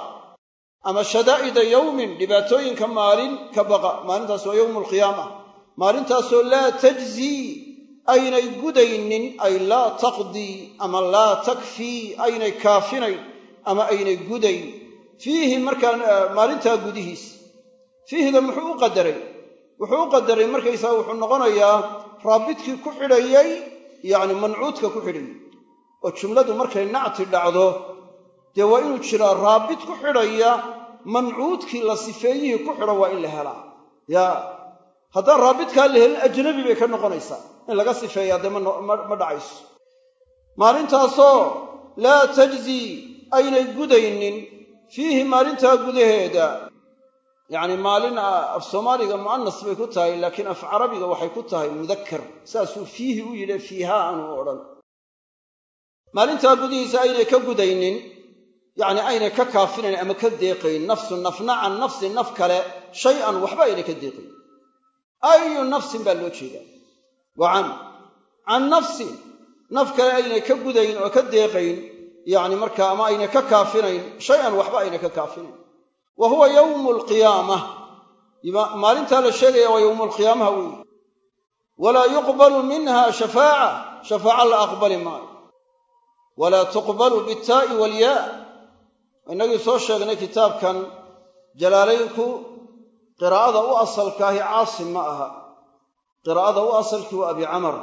ama shadaa'ida yowmin dhibaatooyinka maalin ka baqa maalintaas waa yowmu alqiyaama maalintaasoo laa tajzii aynay gudaynin ay laa taqdii ama laa takfii aynay kaafinayn ama aynay gudayn. Fiihi markaa maalintaa gudihiis. Fiihda muxuu u qadaray? Wuxuu u qadaray markaysaa wuxuu noqonayaa raabidkii ku xidhayay yacni mancuudka ku xidhayay oo jumladu markay nacti dhacdo dee waa inuu jiraa raabid ku xidhaya mancuudkii la sifeeyihii ku xidhan waa in la helaa. Yaa haddaan raabidkaa la helin ajnabi bay ka noqonaysaa. In laga sifeeyaa dee ma dhacayso. Maalintaasoo laa tajzii aynay gudaynin. Fiihi maalintaa gudaheeda yacni maalin af soomaaliga mu'anas bay ku tahay laakiin af carabiga waxay ku tahay mudakkar. Saasuu fiihi u yidhi fiihaa aanu odhan. Maalintaa gudihiisa aynay ka gudaynin yacni aynay ka kaafinayn ama ka deeqayn nafsu nafna can nafsin naf kale shay-an waxba aynay ka deeqayn. Ayu nafsin baa loo jeedaa. Wa can can naf kale aynay ka gudayn oo ka deeqayn yacni markaa ama aynay ka kaafinayn shay-an waxba aynay ka kaafinayn. Wa huwa yowmu alqiyaamah maalintaa la sheegaya waa yowmu alqiyaamaha weeye walaa yuqbalu minha shafaaca shafaaca la aqbali maayo. Walaa tuqbalu bitaa'i walyaa innagii soo sheegnay kitaabkan jalaalaynku qiraa'ada u asalkaahi caasim ma aha. Qiraa'ada u asalkii waa abi camar.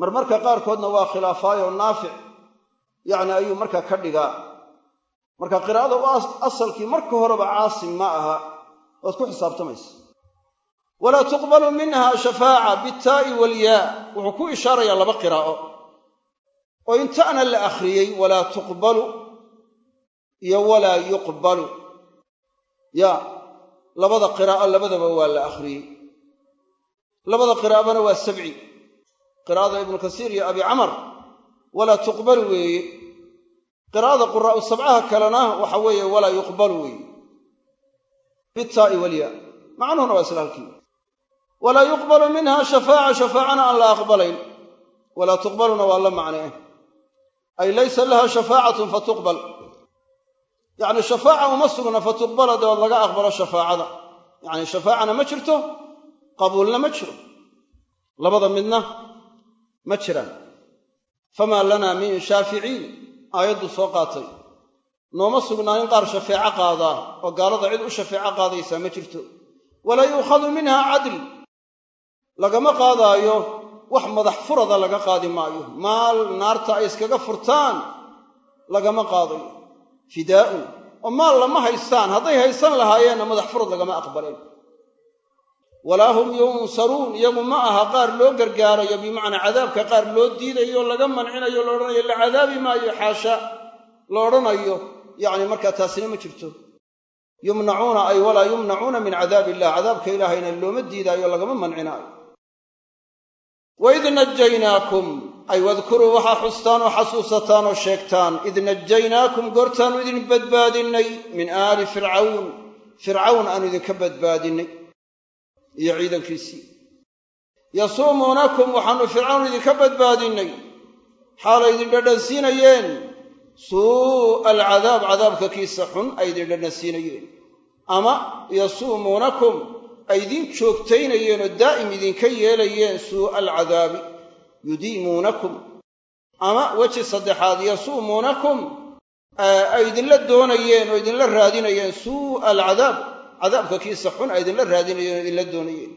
Marmarka qaarkoodna waa khilaafaayoo naafic yacni ayuu markaa ka dhigaa. Marka qiraa'ada u asalkii marka horeba caasim ma aha waad ku xisaabtamaysa walaa tuqbalu minha shafaaca bitaa'i walyaa wuxuu ku ishaarayaa laba qiraa'o. Oo inta'na la akhriyey walaa tuqbalu iyo walaa yuqbalu. Ya labada qiraa'o labadaba waa la akhriyey. Labada qiraa'abana waa sabci. Qiraa'ada ibnu kasiir iyo abi camar walaa tuqbalu weeye. Qiraa'ada quraa'u sabcaha kalena waxa weeye walaa yuqbalu weeye. Bitaa'i walyaa macnuhuna waa isla walaa yuqbalu minha shafaaca shafaacana aan la aqbalayn. Walaa tuqbaluna waa la macnee. Ay laysa laha shafaacatun fatuqbal yacni shafaaca uma sugna fatuqbala dabeed laga aqbalo shafaacada. Yacni shafaacana ma jirto qabuulna ma jiro. Labada midna ma jiraan. Famaa lanaa min shaaficiin aayaddu soo qaatay. Nooma sugnaanin qaar shafeeco qaadaa oo gaalada cid u shafeeco qaadaysaa ma jirto. Walaa yuukhadu minha cadl lagama qaadaayo wax madax furada laga qaadi maayo. Maal naarta ay iskaga furtaan lagama qaadayo fidaa'un oo maal lama haystaan hadday haysan lahaayeenna madax furad lagama aqbaleen walaa hum yunsaruun iyagu ma aha qaar loo gargaarayo bimacnaa cadaabka qaar loo diidayo laga mancinayo la odhanayo la cadaabi maayo xaasha la odhanayo. Yacni markaa taasina ma jirto. Yumnacuuna ay walaa yumnacuuna min cadaab illah cadaabka ilaahayna looma diidaayo lagama mancinaayo waid najaynaakum ay wadkuruu waxaa xustaan oo xasuusataan oo sheegtaan id najaynaakum goortaannu idin badbaadinnay min aali fircawn. Fircawn aanu idinka badbaadinnay. Iyo ciidankiisii yasuumuunakum waxaannu fircawn idinka badbaadinnay. Xaalay idin dhadhansiinayeen. Suu'a alcadaab cadaabka kiisa xun ay idin dhadhansiinayeen. Ama yasuumuunakum ay idin joogtaynayeen oo daa'im idinka yeelayeen suu'a alcadaabi yudiimuunakum. Ama weji saddexaad yasuumuunakum. Ay idinla doonayeen oo idinla raadinayeen suu'a alcadaab. Cadaabka kiisa xun ay idinla raadinayeen oo idinla doonayeen.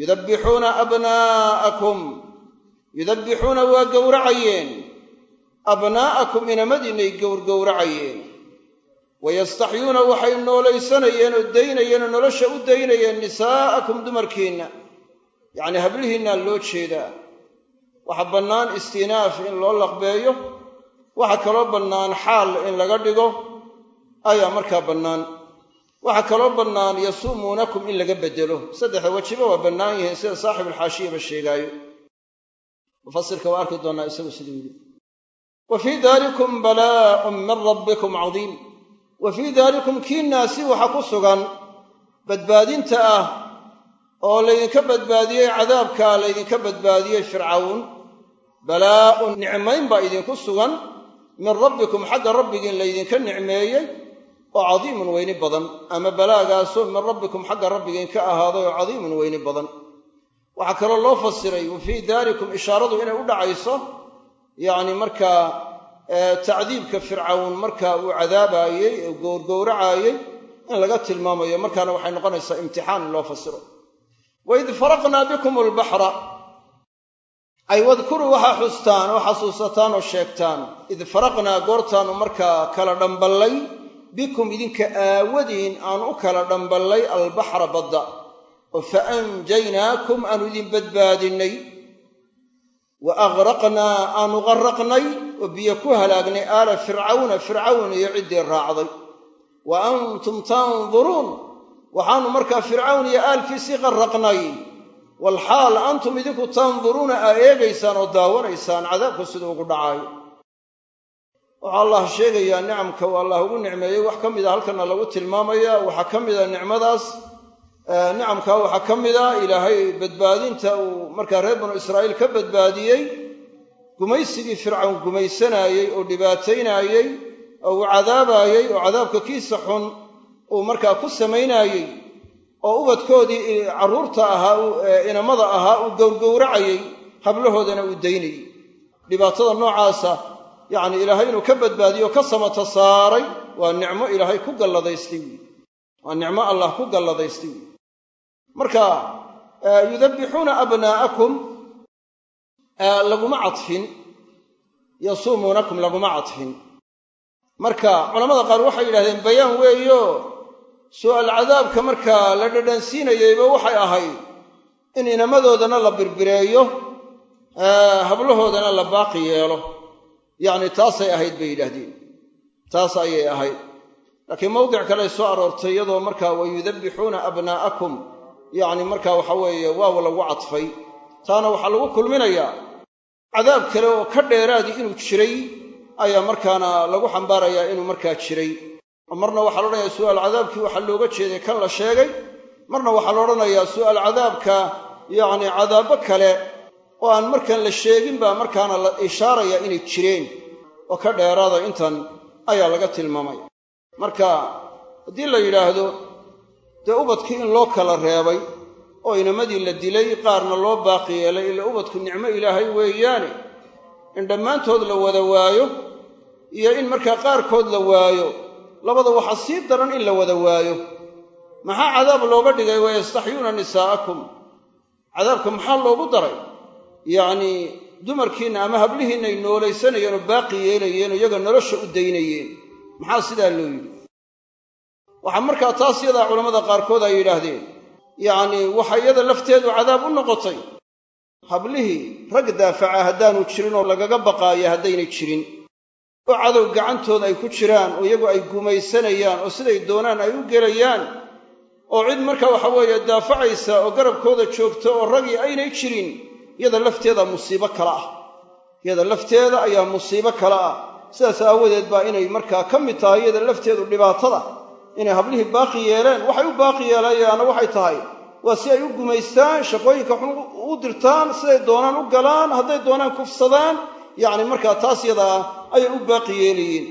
Yudabbixuuna abnaa'akum. Yudabbixuuna waa gowracayeen. Abnaa'akum inamadiinnay gowrgowracayeen wayastaxyuuna waxay noolaysanayeen oo daynayeen oo nolosha u daynayeen nisaa'akum dumarkiinna. Yacnii hablihiinnaa loo jeedaa waxaa bannaan istinaaf in loo laqbeeyo. Waxaa kaloo bannaan xaal in laga dhigo. Ayaa markaa bannaan. Waxaa kaloo bannaan yasuumuunakum in laga beddelo saddexda wejiba waa bannaan yihiin sida saaxibulxaashiyaba sheegaayo. Mufasirka waa arki doonnaa isagu siduu yidhi. Wa fii daalikum balaa'un min rabbikum cadiim. Wa fii daalikum kiinnaasi waxaa ku sugan badbaadinta ah oo laydinka badbaadiyey cadaabka laydinka badbaadiyey fircawn balaa'un nicmayn baa idinku sugan. Min rabbikum xagga rabbigiin laydinka nicmeeyey oo cadiimun weyni badan. Ama balaagaasoo min rabbikum xagga rabbigiin ka ahaaday oo cadiimun weyni badan. Waxaa kaloo loo fasiray wa fii daalikum ishaaradu inay u dhacayso yacni markaa tacdiibka fircawn marka uu cadaabaayey ee gowrgowracaayey in laga tilmaamayo. Markaana waxay noqonaysaa imtixaan in loo fasiro. Waid faraqnaa bikum albaxra ay wadkuruu waxaa xustaan oo xasuusataan oo sheegtaan. Id faraqnaa goortaannu markaa kala dhamballay bikum idinka aawadiin aan u kala dhamballay albaxra badda. Oo fa anjaynaakum aanu idin badbaadinnay. Wa agraqnaa aanu qarraqnay oo biyo ku halaagnay aala fircawna fircawn iyo ciddii raacday. Wa antum tanduruun waxaannu markaa fircawn iyo aalkiisii qarraqnay walxaal antum idinku tanduruuna aa eegaysaan oo daawanaysaan cadaabku siduu ugu dhacaayo. Waxaa allah sheegayaa nicamka uu allah ugu nicmeeyey wax ka mida halkana lagu tilmaamaya waxaa ka mida nicmadaas nicamkaa waxaa ka mida ilaahay badbaadinta uu markaa reer banu israa'iil ka badbaadiyey gumaysigii fircawn gumaysanaayey oo dhibaataynaayey oo uu cadaabaayey oo cadaabka kiisa xun uu markaa ku samaynaayey oo ubadkoodii carruurta ahaa inamada ahaa uu gowrgowracayey hablahoodana uu daynayey dhibaatada noocaasa yacni ilaahay inuu ka badbaadiyo ka samata saaray waa nicmo ilaahay ku galladaystay. Wey waa nicmo allah ku galladaystay. Wey marka yudabbixuuna abnaa'akum laguma cadfin. Yasuumuunakum laguma cadfin. Marka culamada qaar waxay yidhahdeen bayaan weeyo su'aal cadaabka markaa la dhadhansiinayeyba waxay ahayd in inamadoodana la birbireeyo hablahoodana la baaqi yeelo. Yacni taasay ahayd bay yidhaahdeen. Taas ayay ahayd. Laakiin mawdic kaley soo aroortay iyadoo markaa wa yudabbixuuna abnaa'akum yacni markaa waxa weeye waaw lagu cadfay. Taana waxaa lagu kulminayaa. Cadaab kale oo ka dheeraadii inuu jiray ayaa markaana lagu xambaarayaa inuu markaa jiray oo marna waxaa la odhanayaa su'aal cadaabkii waxaa looga jeeday kan la sheegay. Marna waxaa la odhanayaa su'aal cadaabka yacni cadaabbo kale oo aan markan la sheegin baa markaana la ishaaraya inay jireen oo ka dheeraada intan ayaa laga tilmaamaya marka haddii la yidhaahdo dee ubadkii in loo kala reebay oo inamadii la dilay qaarna loo baaqi yeelay ila ubadku nicmo ilaahay weeyaane in dhammaantood la wada waayo iyo in markaa qaarkood la waayo labada waxaa sii daran in la wada waayo. Maxaa cadaab looga dhigay? Wayastaxyuuna nisaa'akum cadaabka maxaa loogu daray? Yacnii dumarkiinna ama hablihiinna ay noolaysanayeen oo baaqi yeelayeen iyaga nolosha u daynayeen. Maxaa sidaa loo yidhi? Waxaa markaa taas yadaa culammada qaarkood ay yidhaahdeen. Yacnii waxa iyada lafteedu cadaab u noqotay. Hablihii rag daafaca haddaanu jirin oo lagaga baqaayo haddaynay jirin oo cadow gacantooda ay ku jiraan oo iyagu ay gumaysanayaan oo siday doonaan ay u gelayaan oo cid marka waxa weeye daafacaysa oo garabkooda joogta oo ragii aynay jirin iyada lafteeda musiibo kale ah. Iyada lafteeda ayaa musiibo kale ah. Sidaas aawadeed baa inay markaa ka mid tahay iyada lafteedu dhibaatada inay hablihii baaqi yeeleen waxay u baaqi yeelayaana waxay tahay waa si ay u gumaystaan shaqooyinka xun u dirtaan siday doonaan u galaan hadday doonaan kufsadaan yacni markaa taas yadaa ayay u baaqi yeelayeen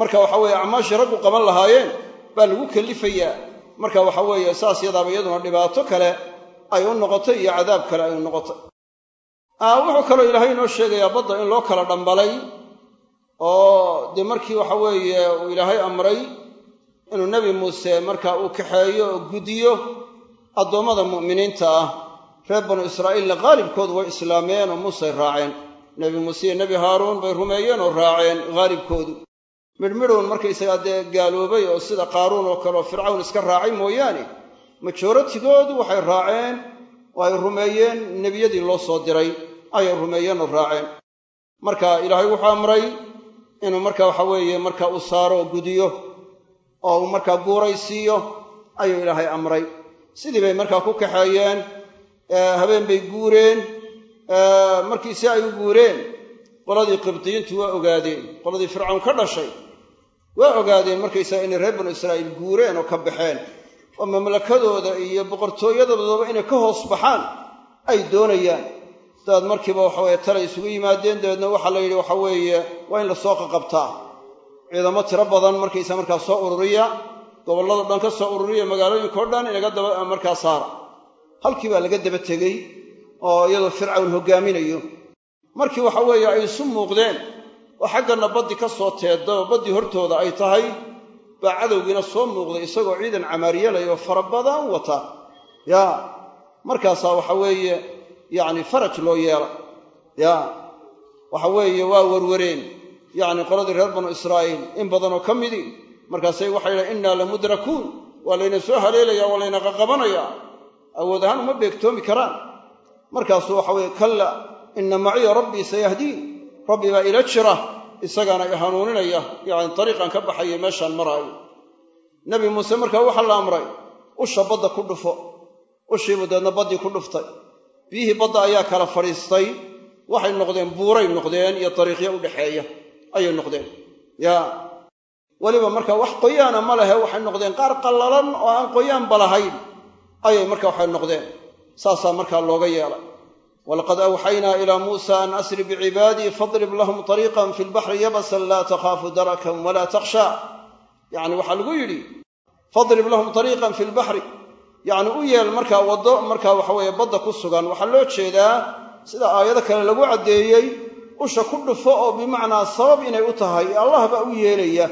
marka waxa weeye acmaashii raggu qaban lahaayeen baa lagu kalifayaa. Marka waxa weeye saas yadaaba iyaduna dhibaato kale ay u noqotay iyo cadaab kale ay u noqotay. Wuxuu kaloo ilaahay inoo sheegayaa badda in loo kala dhambalay oo dee markii waxa weeye uu ilaahay amray inuu nebi muuse marka uu kaxeeyo oo gudiyo addoommada mu'miniinta ah. Reer banu israa'iilna qaalibkoodu way islaameen oo muusey raaceen nebi muuse iyo nebi haaruun bay rumeeyeen oo raaceen haalibkoodu midhmidhown markaysagaa dee gaaloobay oo sida qaaruun oo kale oo fircawn iska raacay mooyaane majooratigoodu waxay raaceen oo ay rumeeyeen nebiyadii loo soo diray ayay rumeeyeen oo raaceen. Marka ilaahay wuxuu amray inuu marka waxa weeye marka uu saaro oo gudiyo oo uu markaa guuraysiiyo ayuu ilaahay amray. Sidii bay markaa ku kaxeeyeen habeen bay guureen markii si ay u guureen qoladii qibdiyiintu waa ogaadeen qoladii fircawn ka dhashay waa ogaadeen markaysaga inay reer banu israa'iil guureen oo ka baxeen. Oo mamlakadooda iyo boqortooyadadoodaba inay ka hoos baxaan ay doonayaan. Dabeed markiiba waxaweye talay isugu yimaadeen dabeedna waxaa la yidhi waxa weeye waa in la soo qaqabtaa. Ciidamo tiro badan markaysa markaa soo ururiya gobollado dhan ka soo ururiya magaalooyinkao dhan inaga daba markaa saara. Halkii baa laga daba tegey oo iyadoo fircawn hoggaaminayo. Markii waxa weeye ay isu muuqdeen oo xagganna baddi ka soo teedda oo baddii hortooda ay tahay baa cadowgiina soo muuqday isagoo ciidan camaariyalay oo fara badan wata. Yaa markaasaa waxa weeye yacni faraj loo yeela. Yaa waxa weeye waa warwareen. Yacni qoladii reer banu israa'iil in badanoo ka midii markaasay waxay yidhahen innaa lamudrakuun. Waa layna soo haleelaya waa layna qaqabanayaa awood ahaan uma beegtoomi karaan markaasuu waxa weeye kalla inna maciya rabbii sayahdiin. Rabbi baa ila jira isagaana i hanuuninaya yacni dariiqan ka baxaya meeshaan maraayo nebi muuse markaa waxaa la amray usha badda ku dhufo ushiibuu deedna baddii ku dhuftay. Biyihii badda ayaa kala fadhiistay waxay noqdeen buuray noqdeen iyo dariiqyo u dhexeeya ayay noqdeen. Yaa weliba markaa wax qoyaana ma lehe waxay noqdeen qaar qallalan oo aan qoyaanba lahayn ayay marka waxay noqdeen saasaa markaa looga yeelay. Walaqad awxaynaa ilaa muusa an asri bicibaadii fadrib lahum tariiqan fi lbaxri yabasan laa takhaafu darakan walaa takhshaa yacni waxaa lagu yidhi fadrib lahum tariiqan fi lbaxri yacni u yeel markaa waddo markaa waxaweeye badda ku sugan. Waxaa loo jeedaa sida aayado kale lagu caddeeyey usha ku dhufo oo bimacnaa sabab inay u tahay allah baa u yeelaya.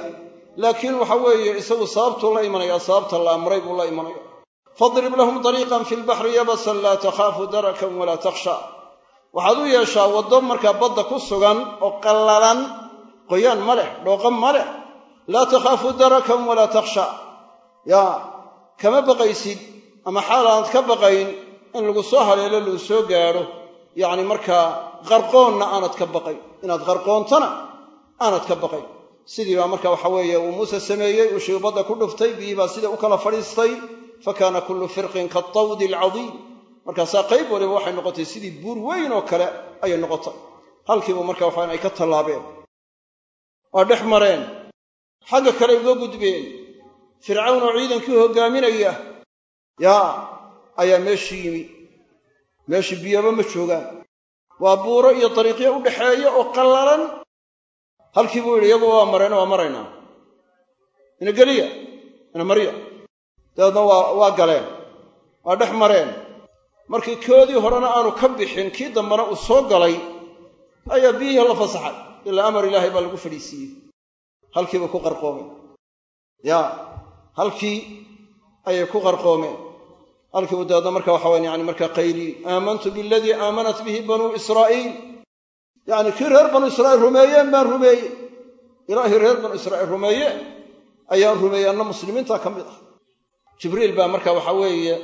Laakiin waxa weeye isagu sababtuu la imanaya sababta la amray buu la imanaya fadrib lahum tariiqan fi lbaxri yabasan laa takhaafu darakan walaa takhsha waxaad u yeeshaa waddo markaa badda ku sugan oo qallalan qoyaan ma leh dhooqan ma leh laa takhaafu darakan walaa takhsha yaa kama baqaysid ama xaal aanad ka baqayn in lagu soo haleelo lagu soo gaadho yacni markaa qarqoonna aanad ka baqayn inaad qarqoontana aanad ka baqayn sidii baa marka waxa weeye uu muuse sameeyey ushii badda ku dhuftay biyii baa sidii u kala fadhiistay fa kaana kullu firqin kaatawdi alcadiim. Markaasaa qayb waliba waxay noqotay sidii buur weyn oo kale ayay noqotay. Halkiiba marka waxaan ay ka tallaabeen. Waa dhex mareen. Xagga kale uga gudbeen. Fircawn oo ciidankii hoggaaminaya. Yaa ayaa meeshii yimi. Meeshii biyaba ma joogaan. Waa buuro iyo dariiqyo u dhaxeeya oo qallalan. Halkii buu yidhi iyagu waa mareen waa maraynaa ina geliya ina mariya dabeedna waa galeen waa dhex mareen. Markii koodii horena aanu ka bixin kii dambena uu soo galay ayaa biyihii la fasaxay ilaa amar ilaahay baa lagu fadhiisiiyey. Halkiibay ku qarqoomeen yaa halkii ayay ku qarqoomeen. Halkiibu dabeedna marka waxa waya yani markaa qayliin aamantu biladii aamanat bihi banuu israa'iil. Yacni kii reer banu israa'iil rumeeyeen baan rumeeyey. Ilaahii reer banu israa'iil rumeeye ayaan rumeeyey anna muslimiinta ka mid ah jibriil baa marka waxa weeye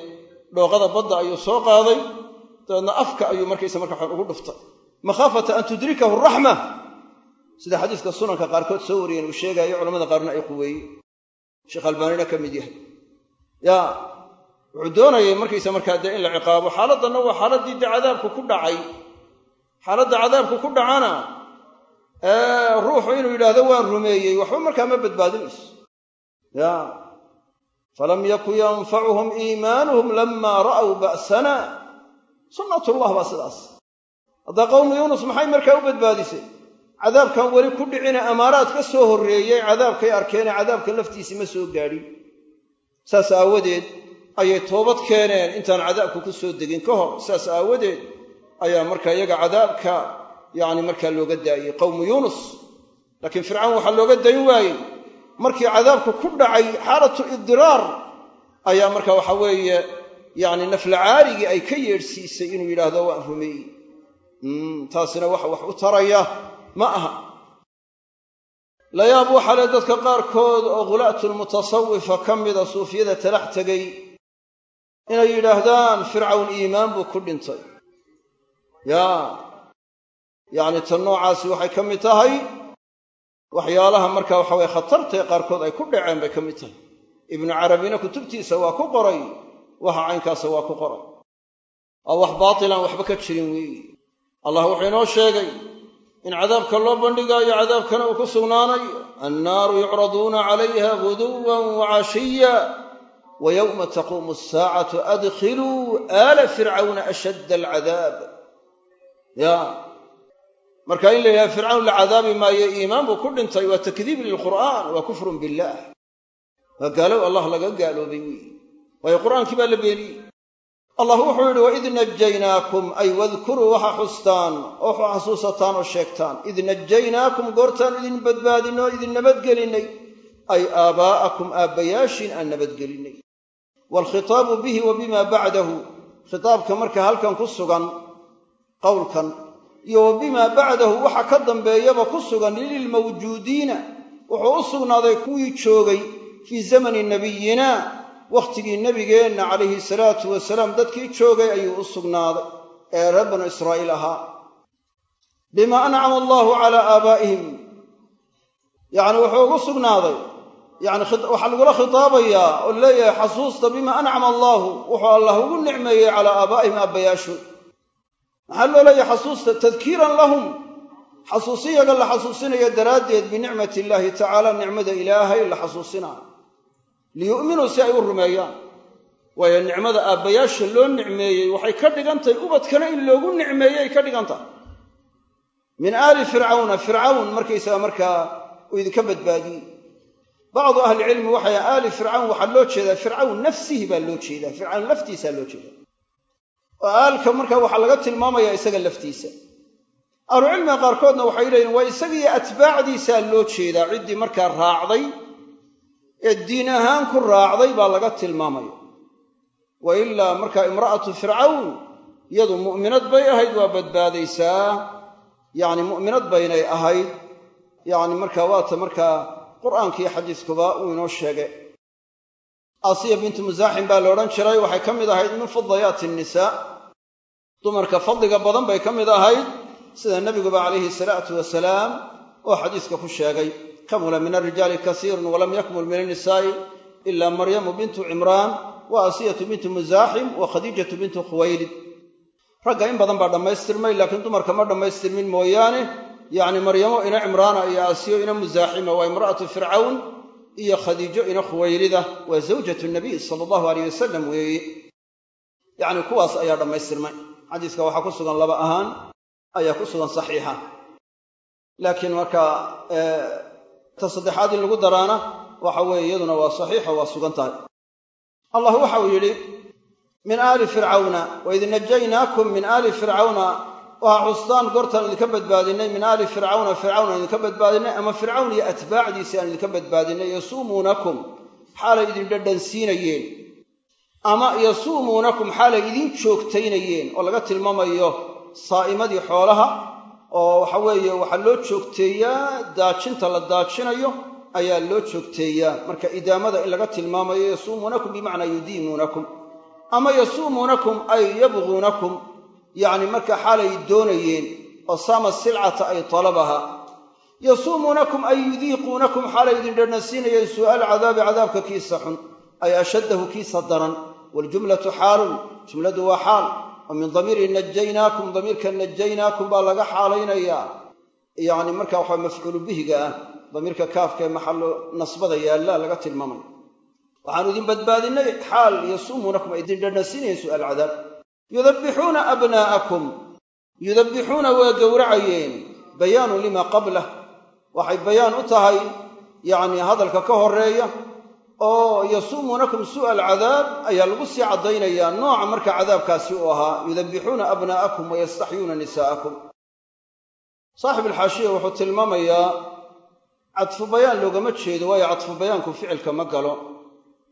dhooqada badda ayuu soo qaaday dabeedna afka ayuu markaysa marka waxaan ugu dhuftay. Makhaafata an tudrikahu raxma sida xadiiska sunanka qaarkood soo wariyeen uu sheegaayo culamada qaarna ay quweeyey sheekh albaanina ka mid yahay. Yaa wuxuu doonayay markaysa markaa dee in la ciqaabo xaaladdanna waa xaaladdii dee cadaabku ku dhacay. Xaaladda cadaabku ku dhacana ruuxu inuu yidhaahdo waan rumeeyey waxba markaa ma badbaadinayso. Ya falam yakun yanfacuhum iimaanuhum lamaa ra'w ba'sana sunnatullah baa sidaas haddaa qowmu yuunus maxay markaa u badbaadisay cadaabkan weli ku dhicine amaaraad ka soo horreeyey cadaabkay arkeene cadaabka laftiisii ma soo gaadhin saas aawadeed ayay toobad keeneen intaan cadaabku ku soo degin ka hor saas aawadeed ayaa markaa iyaga cadaabka yacni markaa looga daayey qowmu yuunus laakiin fircawn waxaa looga dayn waayey markii cadaabku ku dhacay xaalatu idiraar ayaa marka waxa weeye yacni naflacaarigii ay ka yeedhsiisay inuu yidhaahdo waan rumeeyey. Taasina waxa wax u taraya ma aha. Layaab waxaa le dadka qaarkood oo khulaatulmutasawifa ka mida suufiyada talax tegay inay yidhaahdaan fircawn iimaan buu ku dhintay. Yaa yacni tan noocaasi waxay ka mid tahay waxyaalaha marka waxa weye khatartae qaarkood ay ku dhaceen bay ka mid tahay. Ibnu carabina kutubtiisa waa ku qoray waxa caynkaasa waa ku qoray. Waa wax baatilaan waxba ka jirin weeye allah wuxuu inoo sheegay in cadaabka loo bandhigaayo cadaabkana uu ku sugnaanayo annaaru yucraduuna calayha guduwan wacashiya wa yowma taquumu asaacatu adkhiluu aala fircawna ashadda alcadaab. Ya marka in la yidhaha fircawn la cadaabi maayo iimaan buu ku dhintay waa takdiib lilqur'aan waa kufrun billaah. Waa gaalow allah laga gaaloobay. Weyi waayo qur'aankii baa la beeniyey allah wuxuu yidhi waid najaynaakum ay wadkuruu waxa xustaan oo xasuusataan oo sheegtaan. Id najaynaakum goortaan idin badbaadinay oo idin nabadgelinnay ay aabaa'akum aabbayaashiin aan nabadgelinnay waalkhitaabu bihi wa bima bacdahu. Khitaabka marka halkan ku sugan qowlkan iyo wa bacdahu waxa ka dambeeyaba ku sugan lilmawjuudiina wuxuu u sugnaaday kuwii joogay fii zamani nabiyina. Wakhtigii nebigeenna calayhi salaatu wasalaam dadkii joogay ayuu u sugnaaday ee reer banu israa'iil ahaa. Bimaa ancama allahu calaa aabaa'ihim. Yacni wuxuu ugu sugnaaday yani waxaa lagula khitaabayaa oo leeyahay xasuusta bimaa ancama allaahu wuxuu allah ugu nicmeeyey calaa aabaa'ihim aabbayaashood maxaa loo leeyahay xasuusta? Tadkiiran lahum. Xasuusiyaga la xasuusinayo daraaddeed binicmati illaahi tacaala nicmada ilaahay la xasuusinaayo liyu'minuu si ay u rumeeyaan. Waayo nicmada aabbayaasha loo nicmeeyey waxay ka dhigan tahay ubadkana in loogu nicmeeyey ka dhigan tahay min aali fircawna fircawn markaysaga markaa uu idinka badbaadiyey. Bacdu ahlicilmi waxay aali fircawn waxaa loo jeedaa fircawn nafsihi baa loo jeedaa. Fircawn laftiisaa loo jeedaa oo aalka markaa waxaa laga tilmaamayaa isaga laftiisa. Ahlucilmiga qaarkoodna waxay leeyihiin waa isagiiyo atbaacdiisaa loo jeedaa ciddii markaa raacday ee diin ahaan ku raacday baa laga tilmaamaya. Wa ilaa markaa imra'atu fircawn iyadu mu'minad bay ahayd waa badbaadaysaa. Yacni mu'minad baynay ahayd. Yacni markaa waata markaa qur'aanka iyo xadiiskuba uu inoo sheegay asiya bintu musaaxim baa la odhan jiray waxay ka mid ahayd min fadayaati nnisaa dumarka fadliga badan bay ka mid ahayd sida nebiguba calayhi salaatu wasalaam oo xadiiska ku sheegay kamula min alrijaali kasiirun walam yakmul min annisaa'i ila maryamu bintu cimraan wa asiyatu bintu musaaxim wa khadiijatu bintu khuwaylid. Ragga in badan baa dhammaystirmay laakiin dumarka ma dhammaystirmin mooyaane yacni maryamo ina cimraana iyo asiyo ina musaaxima waa imra'atu fircawn iyo khadiijo ina khuwaylida waa zawjatu nabiy sala allahu aleyh wasalam weeye yacni kuwaas ayaa dhammaystirmay. Xadiiska waxaa ku sugan laba ahaan ayaa ku sugan saxiixa. Laakiin marka ta saddexaad in lagu daraana waxa weeye iyaduna waa saxiixo waa sugan tahay. Allah waxa uu yidhi min aali fircawna waid najaynaakum min aali fircawna waxaa xustaan goortaan idinka badbaadinay min aali fircawna fircawn aan idinka badbaadinay ama fircawn iyo atbaacdiisii aan idinka badbaadinay yasuumuunakum xaalay idin dhadhansiinayeen ama yasuumuunakum xaalay idin joogtaynayeen oo laga tilmaamayo saa'imadii xoolaha oo waxa weeye waxaa loo joogteeyaa daajinta la daajinayo ayaa loo joogteeyaa marka idaamada in laga tilmaamayo yasuumuunakum bimacnaa yudiimuunakum ama yasuumuunakum ay yabquunakum yacni marka xaalay doonayeen oo saama silcata ay talabaha yasuumuunakum ay yudiiquunakum xaalay idin dhadhansiinayeen su'aal cadaabi cadaabka kiisa xun ay ashaddahu kiisa daran waljumlatu xaalun jumladu waa xaal oo min damiiri najaynaakum damiirka najaynaakum baa laga xaalaynayaa. Yacni marka waxaa mafcuulu bihiga ah damiirka kaafka ee maxallo nasbada yaallaa laga tilmaamay. Waxaanu idin badbaadinay xaal yasumuunakum ay idin dhanasiinayen su'aal cadaab yudabbixuuna abnaa'akum yudabbixuuna waa gowracayeen bayaanun limaa qablah waxay bayaan u tahay yacni hadalka ka horreeya oo yasuumuunakum su'a alcadaab ayaa lagu sii caddaynayaa nooca marka cadaabkaasi uu ahaa yudabbixuuna abnaa'akum wa yastaxyuuna nisaa'akum saaxib alxaashiya wuxuu tilmaamayaa cadfu bayaan loogama jeedo waayo cadfu bayaanku ficilka ma galo.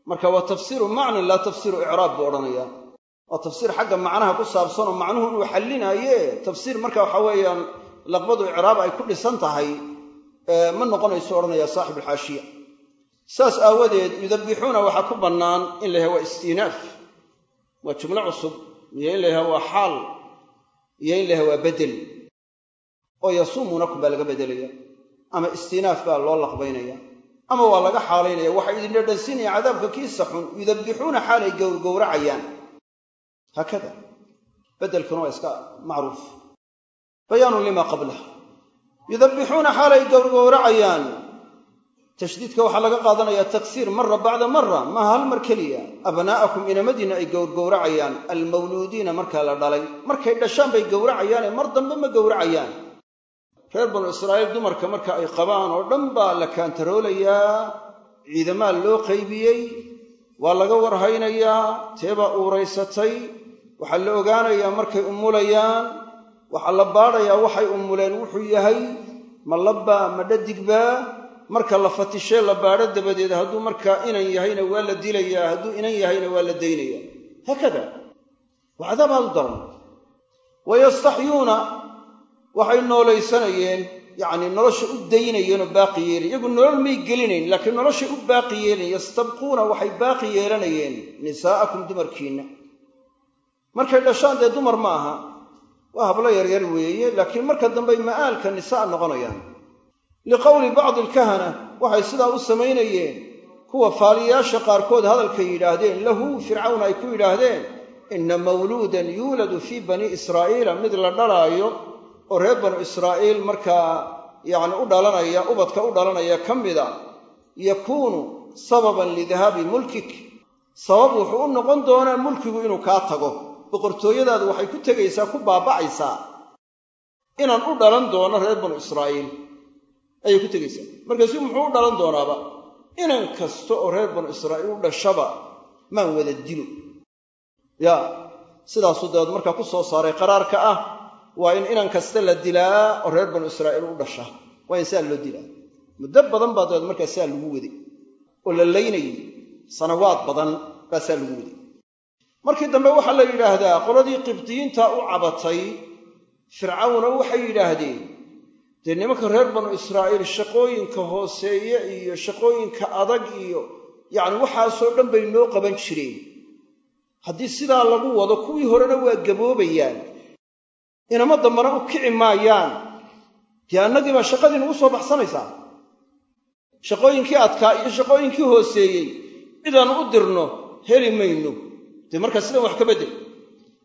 Marka waa tafsiiru macnan laa tafsiiru icraab buu odhanayaa waa tafsiir xagga macnaha ku saabsan oo macnuhu inuu xallinaaye. Tafsiir marka waxa weeyaan laqbadu icraab ay ku dhisan tahay ma noqonayso odhanaya saaxib alxaashiya saas aawadeed yudabbixuuna waxaa ku bannaan in la yahay waa istiinaaf waa jumlo cusub iyo in la yahay waa xaal iyo in la yahay waa bedel. Oo yasuumuunakum baa laga bedelaya ama istiinaaf baa loo laqbaynaya ama waa laga xaalaynaya. Waxay idin dhadhansiinaya cadaabka kiisa xun yudabbixuuna xaalay gowrgowracayaan haakada bedelkuna waa iska macruuf bayaanun limaa qablah yudabbixuuna xaalay gowrgowracayaan tashdiidka waxaa laga qaadanayaa taksiir mara bacda mara maaha hal mar keliya abnaa'akum inamadiina ay gowrgowracayaan almawluudiina markaa la dhalay markay dhashaan bay gowracayaane mar dambe ma gowracayaan reer banu israa'iil dumarka marka ay qabaan oo dhan baa la kaantaroolayaa ciidamaa loo qaybiyey waa laga warhaynayaa teebaa uuraysatay waxaa la ogaanayaa markay umulayaan waxaa la baadhayaa waxay umuleen wuxuu yahay ma labbaa ma dhadigbaa marka la fatishee la baadho dabadeed hadduu markaa inan yahayna waa la dilayaa hadduu inan yahayna waa la daynaya. Haakada waa cadaab aad u daran. Wayastaxyuuna waxay noolaysanayeen yacni nolosha u daynayeen oo baaqi yeelayen iyagu nolol may gelinayn laakiin noloshay u baaqi yeelayen yastabquuna waxay baaqi yeelanayeen nisaa'akum dumarkiinna markay dhashaan dee dumar ma aha waa hablo yaryar weeye laakiin marka dambey ma'aalka nisaa noqonayaan. Liqowli bacdi alkahana waxay sidaa u samaynayeen. Kuwa faaliyayaasha qaarkood hadalkay yidhaahdeen lahu fircawn ay ku yidhaahdeen inna mawluudan yuuladu fii banii israa'iila mid la dhalaayo oo reer banu israa'iil markaa yacni u dhalanaya ubadka u dhalanaya ka mida yakuunu sababan lidahaabi mulkik. Sabab wuxuu u noqon doonaa mulkigu inuu kaa tago boqortooyadaadu waxay ku tegaysaa ku baaba'aysaa inaan u dhalan doono reer banu israa'iil. Ayay ku tegaysaa. Markaasu muxuu u dhalan doonaaba? Inan kasta oo reer banu israa'iil u dhashaba maan wada dilo. Ya sidaasuu dabeed markaa ku soo saaray qaraarka ah waa in inan kasta la dilaa oo reer banu israa'iil u dhasha. Waa in saa loo dilaa. Muddo badan baa dabeed markaa saa lagu waday. Oo la laynayay sanawaad badan baa saa lagu waday markii dambe waxaa la yidhaahdaa qoladii qibdiyiinta u cabatay fircawna waxay yidhaahdeen dee nimanka reer banu israa'iil shaqooyinka hooseeye iyo shaqooyinka adag iyo yacni waxaasoo dhan bay noo qaban jireen. Haddii sidaa lagu wado kuwii horena waa gaboobayaan inama dambana u kici maayaan. Dee annagii baa shaqadii nagu soo baxsanaysaa? Shaqooyinkii adkaa iyo shaqooyinkii hooseeyey cidaannu u dirno heli mayno dee markaa sidan wax ka beddel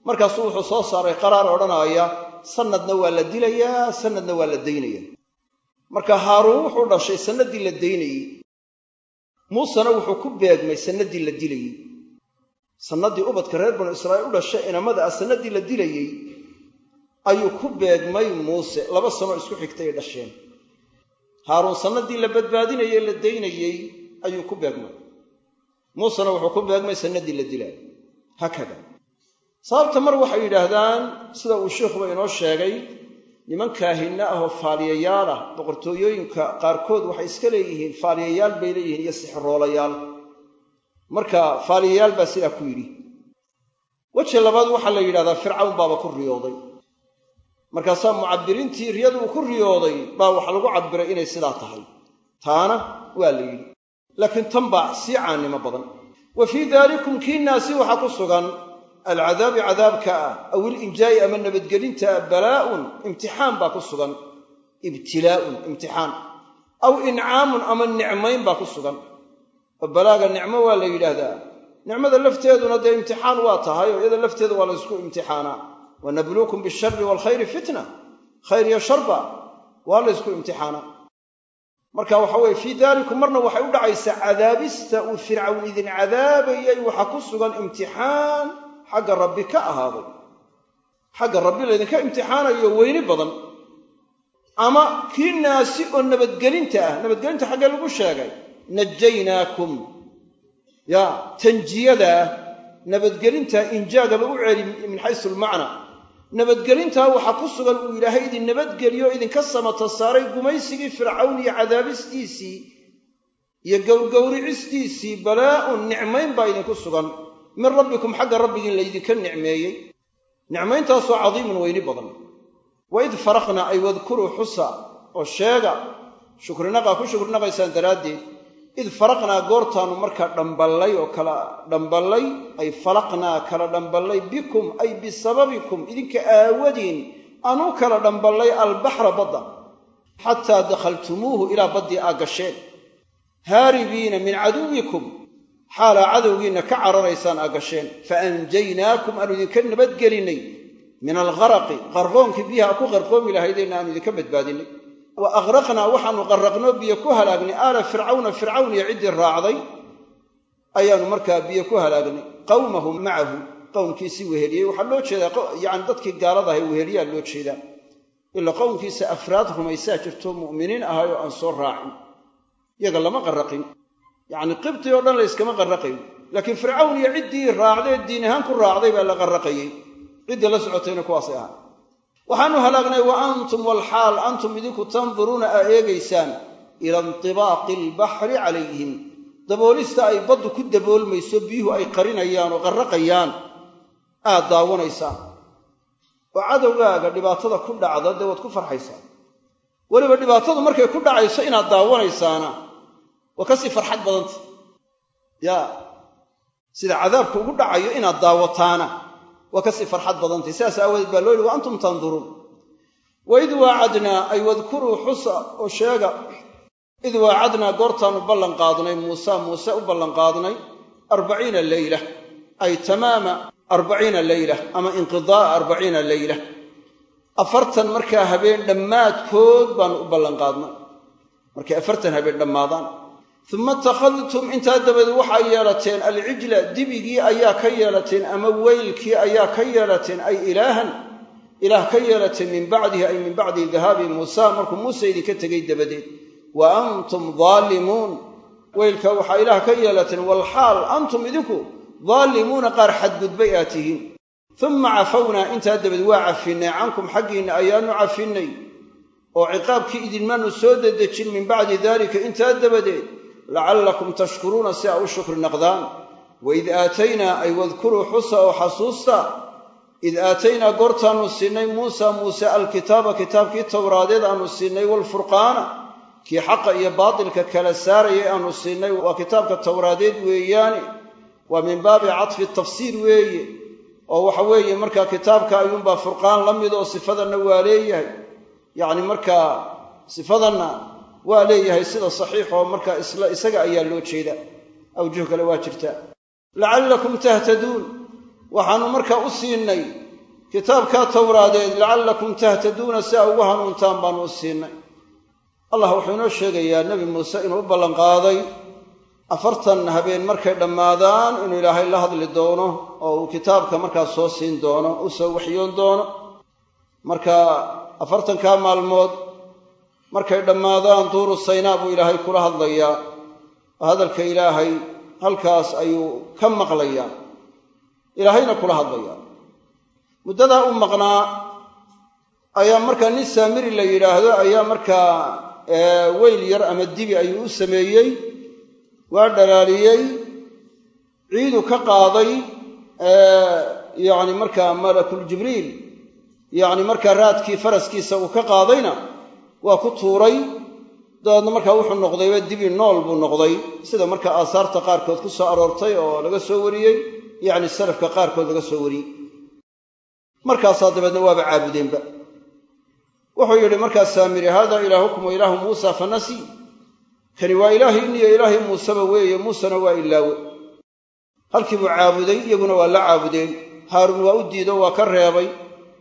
markaasuu wuxuu soo saaray qaraar odhanaaya sanadna waa la dilayaa sanadna waa la daynaya. Marka haaruun wuxuu dhashay sannaddii la daynayey. Muusena wuxuu ku beegmay sannaddii la dilayey. Sannaddii ubadka reer banu israa'iil u dhashay inamada ah sannaddii la dilayey ayuu ku beegmay muuse. Laba sano isku xigtay ay dhasheen. Haaruun sannaddii la badbaadinayey la daynayey ayuu ku beegmay. Muusena wuxuu ku beegmay sannaddii la dilay haakada sababta mar waxay yidhaahdaan sida uu sheikhuba inoo sheegay niman kaahinna ah oo faaliyayaal ah boqortooyooyinka qaarkood waxay iska leeyihiin faaliyayaal bay leeyihiin iyo sixiroolayaal marka faaliyayaal baa sidaa ku yidhi. Weji labaad waxaa la yidhahdaa fircawn baaba ku riyooday. Markaasaa mucabbiriintii riyadu uu ku riyooday baa waxa lagu cabbiray inay sidaa tahay. Taana waa la yidhi. Laakiin tan baa sii caannimo badan wa fii daalikum kiinaasi waxaa ku sugan alcadaabi cadaabka ah aw ilinjaa'i ama nabadgelinta ah balaa'un imtixaan baa ku sugan. Ibtilaa'un imtixaan. Aw incaamun ama nicmayn baa ku sugan. Oo balaaga nicmo waa la yidhaahdaa. Nicmada lafteeduna dee imtixaan waa tahay oo iyada lafteeda waa la ysku imtixaanaa. Wa nabluukum bishari waalkhayri fitna. Khayr iyo sharba waa la ysku imtixaanaa marka waxa weye fii daalikum marna waxay u dhacaysaa cadaabista uu fircawn idin cadaabayay waxaa ku sugan imtixaan xagga rabbi ka ahaaday. Xagga rabbi laydinka imtixaanayo weyni badan. Ama kii naasi oo nabadgelinta ah nabadgelinta xaggee lagu sheegay najaynaakum. Ya tanjiyada nabadgelinta injaagaba u celi min xaysu lmacnaa nabadgelintaa waxaa ku sugan uu ilaahay idin nabadgeliyo idinka samata saaray gumaysigii fircawn iyo cadaabistiisii iyo gowrgowricistiisii balaa'un nicmayn baa idinku sugan. Min rabbikum xagga rabbigiin laydinka nicmeeyey. Nicmayntaasoo cadiimun weyni badan. Waid faraqna ay wadkuruu xusa oo sheega shukrinaqaa ku shukrinaqaysaan daraaddeed id faraqnaa goortaannu markaa dhamballay oo kala dhamballay ay falaqnaa kala dhamballay bikum ay bisababikum idinka aawadiin anuu kala dhamballay albaxra badda xataa dakhaltumuuhu ilaa baddii aa gasheen. Haaribiina min caduwikum xaalaa cadowgiinna ka cararaysaan aa gasheen. Fa anjaynaakum aanu idinka nabadgelinnay min algharaqi qarqoonkii biyaha ku qarqoomi lahaydeenna aanu idinka badbaadinay wa aqraqnaa waxaanu qarraqnoo biyo ku halaagnay aala fircawna fircawn iyo ciddii raacday ayaanu markaa biyo ku halaagnay qawmahu macahu qowmkiisii weheliyey. Waxaa loo jeedaa yacni dadkii gaaladahay weheliyaa loo jeedaa. Ila qowmkiisa afraad rumaysaa jirto mu'miniin ahay oo aan soo raacin. Yaga lama qarraqin. Yacni qibti oo dhan layskama qarraqayn laakiin fircawn iyo ciddii raacdee diin ahaan ku raacday baa la qarraqayey. Ciddii la socotayna kuwaasay ahaa waxaanu halaagnay wa antum walxaal antum idinku tanduruuna aa eegaysaan ila intibaaqi albaxri calayhim. Daboolista ay baddu ku daboolmayso biyuhu ay qarinayaan oo qarraqayaan aad daawanaysaan. Oo cadowgaaga dhibaatada ku dhacda dee waad ku farxaysaa weliba dhibaatadu markay ku dhacayso inaad daawanaysaana waa ka sii farxad badanta yaa sida cadaabku ugu dhacayo inaad daawataana waa ka sii farxad badantay sidaas aawadeed baa loo yihi wa antum tanduruun. Waid waacadnaa ay wadkuruu xusa oo sheega id waacadnaa goortaannu ballan qaadnay muuse muuse u ballan qaadnay arbaciina leyla ay tamaama arbaciina leyla ama inqidaa'a arbaciina leyla afartan markaa habeen dhammaadkood baanu u ballan qaadnay. Markay afartan habeen dhammaadaan uma ittakhadtum intaa dabadeed waxaa yeelateen alcijla dibigii ayaa ka yeelateen ama weylkii ayaa ka yeelateen ay ilaahan ilaah ka yeelateen min bacdihi ay min bacdi dahaabi muusa markuu muuse idinka tegay dabadeed wa antum daalimuun weylka waxaa ilaah ka yeelateen walxaal antum idinku daalimuuna qaar xadgudbay aad tihiin uma cafawnaa intaa dabadeed waa cafinnay cankum xaggiinna ayaanu cafinnay oo ciqaabkii idinmaanu soo dedejin min bacdi daalika intaa dabadeed lacallakum tashkuruuna si aa u shukri naqdaan waid aataynaa ay wadkuruu xusa oo xasuusta id aataynaa goortaannu siinay muusa muuse alkitaaba kitaabkii towraadeed aanu siinay waalfurqaana kii xaqa iyo baatilka kala saarayay aanu siinay waa kitaabka towraadeed weeyaane waa min baabi catfi tafsiir weeye oo waxa weeye markaa kitaabka ayuunbaa furqaan la mid oo sifadanna waa leeyahay yacni markaa sifadanna waa leeyahay sida saxiix oo markaa isla isaga ayaa loo jeeda. Awjuh kale waa jirta. Lacallakum tahtaduun waxaannu markaa u siinay kitaabkaa towraadeed lacallakum tahtaduuna si aa ugu hanuuntaan baannu u siinay. Allah wuxuu inoo sheegayaa nebi muuse inuu u ballanqaaday afartan habeen markay dhammaadaan inuu ilaahay la hadli doono oo uu kitaabka markaa soo siin doono u soo waxyoon doono. Marka afartankaa maalmood markay dhammaadaan duuru saynaa buu ilaahay kula hadlayaa. Oo hadalka ilaahay halkaas ayuu ka maqlayaa. Ilaahayna kula hadlayaa. Muddadaa u maqnaa ayaa markaa nin saamiri la yidhaahdo ayaa markaa weyl yar ama dibi ayuu u sameeyey waa dhalaaliyey ciidu ka qaaday yacni markaa malakul jibriil yacni markaa raadkii faraskiisa uu ka qaadayna waa ku tuuray dabeedna markaa wuxuu noqdayba dibi nool buu noqday. Sida markaa aasaarta qaarkood ku soo aroortay oo laga soo wariyey yacni salafka qaarkood laga soo wariyey. Markaasaa dabeedna waaba caabudeenba wuxuu yidhi markaa saamiri haadaa ilaahukum wa ilaahu muusa fa nasii kani waa ilaahi iniyo ilaahi muuseba weeye muusena waa ilaawe. Halkii buu caabuday iyaguna waa la caabudeen. Haaruun waa u diido waa ka reebay.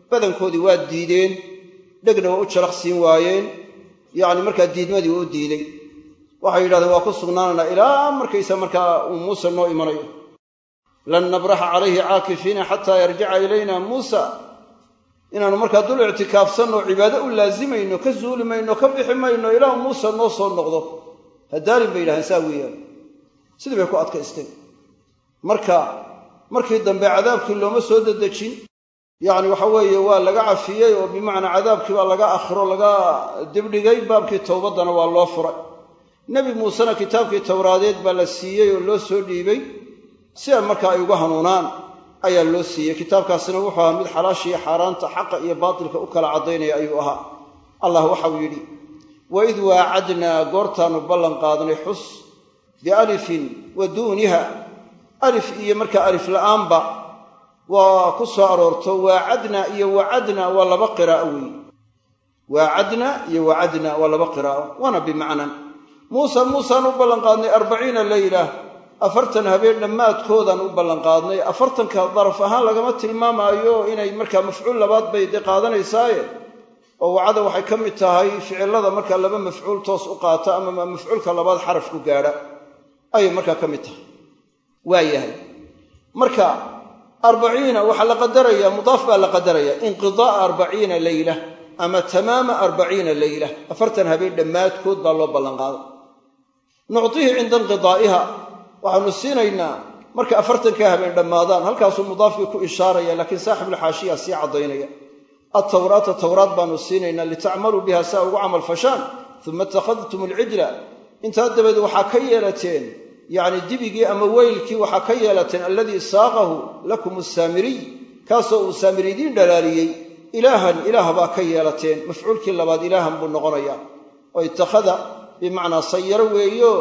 Badankoodii waa diideen dhegna waa u jalaq siin waayeen. Yacni markaa diidmadii waa u diiday. Waxay yidhahdeen waa ku sugnaanaynaa ilaa markaysa markaa uu muuse noo imanayo. Lan nabraxa calayhi caakifiina xataa yarjica ilayna muusa. Inaannu markaa dul ictikaafsanno cibaado u laasimayno ka zuuli mayno ka bixi mayno ilaa muuse noo soo noqdo. Hadaalin bay yidhahdeen saa weeyaan. Sidii bay ku adkaysteen marka markii dambe cadaabkii looma soo dedejin yacni waxa weeye waa laga cafiyey oo bimacnaa cadaabkii baa laga akhiro laga dibdhigay baabkii towbaddana waa loo furay. Nebi muusena kitaabkii towraadeed baa la siiyey oo loo soo dhiibay si a markaa ay uga hanuunaan ayaa loo siiyey. Kitaabkaasina wuxuu ahaa mid xalaashiiyo xaaraanta xaqa iyo baatilka u kala caddaynaya ayuu ahaa. Allah waxau yidhi waid waacadnaa goortaannu ballan qaadnay xus bialifin wa duuniha. Alif iyo markaa alif la'aanba waa ku soo aroorto waacadnaa iyo wacadnaa waa laba qiraa'o weeye waacadnaa iyo wacadnaa waa laba qiraa'o. Waana bimacnan. Muusa muusaan u ballanqaadnay arbaciina leyla afartan habeen dhammaadkoodaan u ballanqaadnay. Afartanka daraf ahaan lagama tilmaamaayo inay markaa mafcuul labaad bay de qaadanaysaaye. Oo wacada waxay ka mid tahay ficilada markaa laba mafcuul toos u qaata ama mafcuulka labaad xaraf ku gaadha ayay markaa ka mid tahay. Waa yahay. Marka arbaciina waxaa la qadarayaa mudaaf baa la qadarayaa inqidaa'a arbaciina leyla ama tamaama arbaciina leyla afartan habeen dhammaadkood baa loo ballanqaaday nuctihi cinda inqidaa'iha waxaanu siinaynaa marka afartankaa habeen dhammaadaan halkaasuu mudaafkii ku ishaaraya laakiin saaxibulxaashiya sii caddaynaya altawraata tawraat baanu siinaynaa litacmaluu biha saa ugu camal fashaan uma ittakhadtum alcijla intaa dabadeed waxaa ka yeelateen yacni dibigii ama weylkii waxaa ka yeelateen alladii saaqahu lakum asaamiriy kaasoo uu saamiri idiin dhalaaliyey ilaahan ilaah baa ka yeelateen mafcuulkii labaad ilaahan buu noqonayaa oo ittakhada bimacnaa sayaro weeyo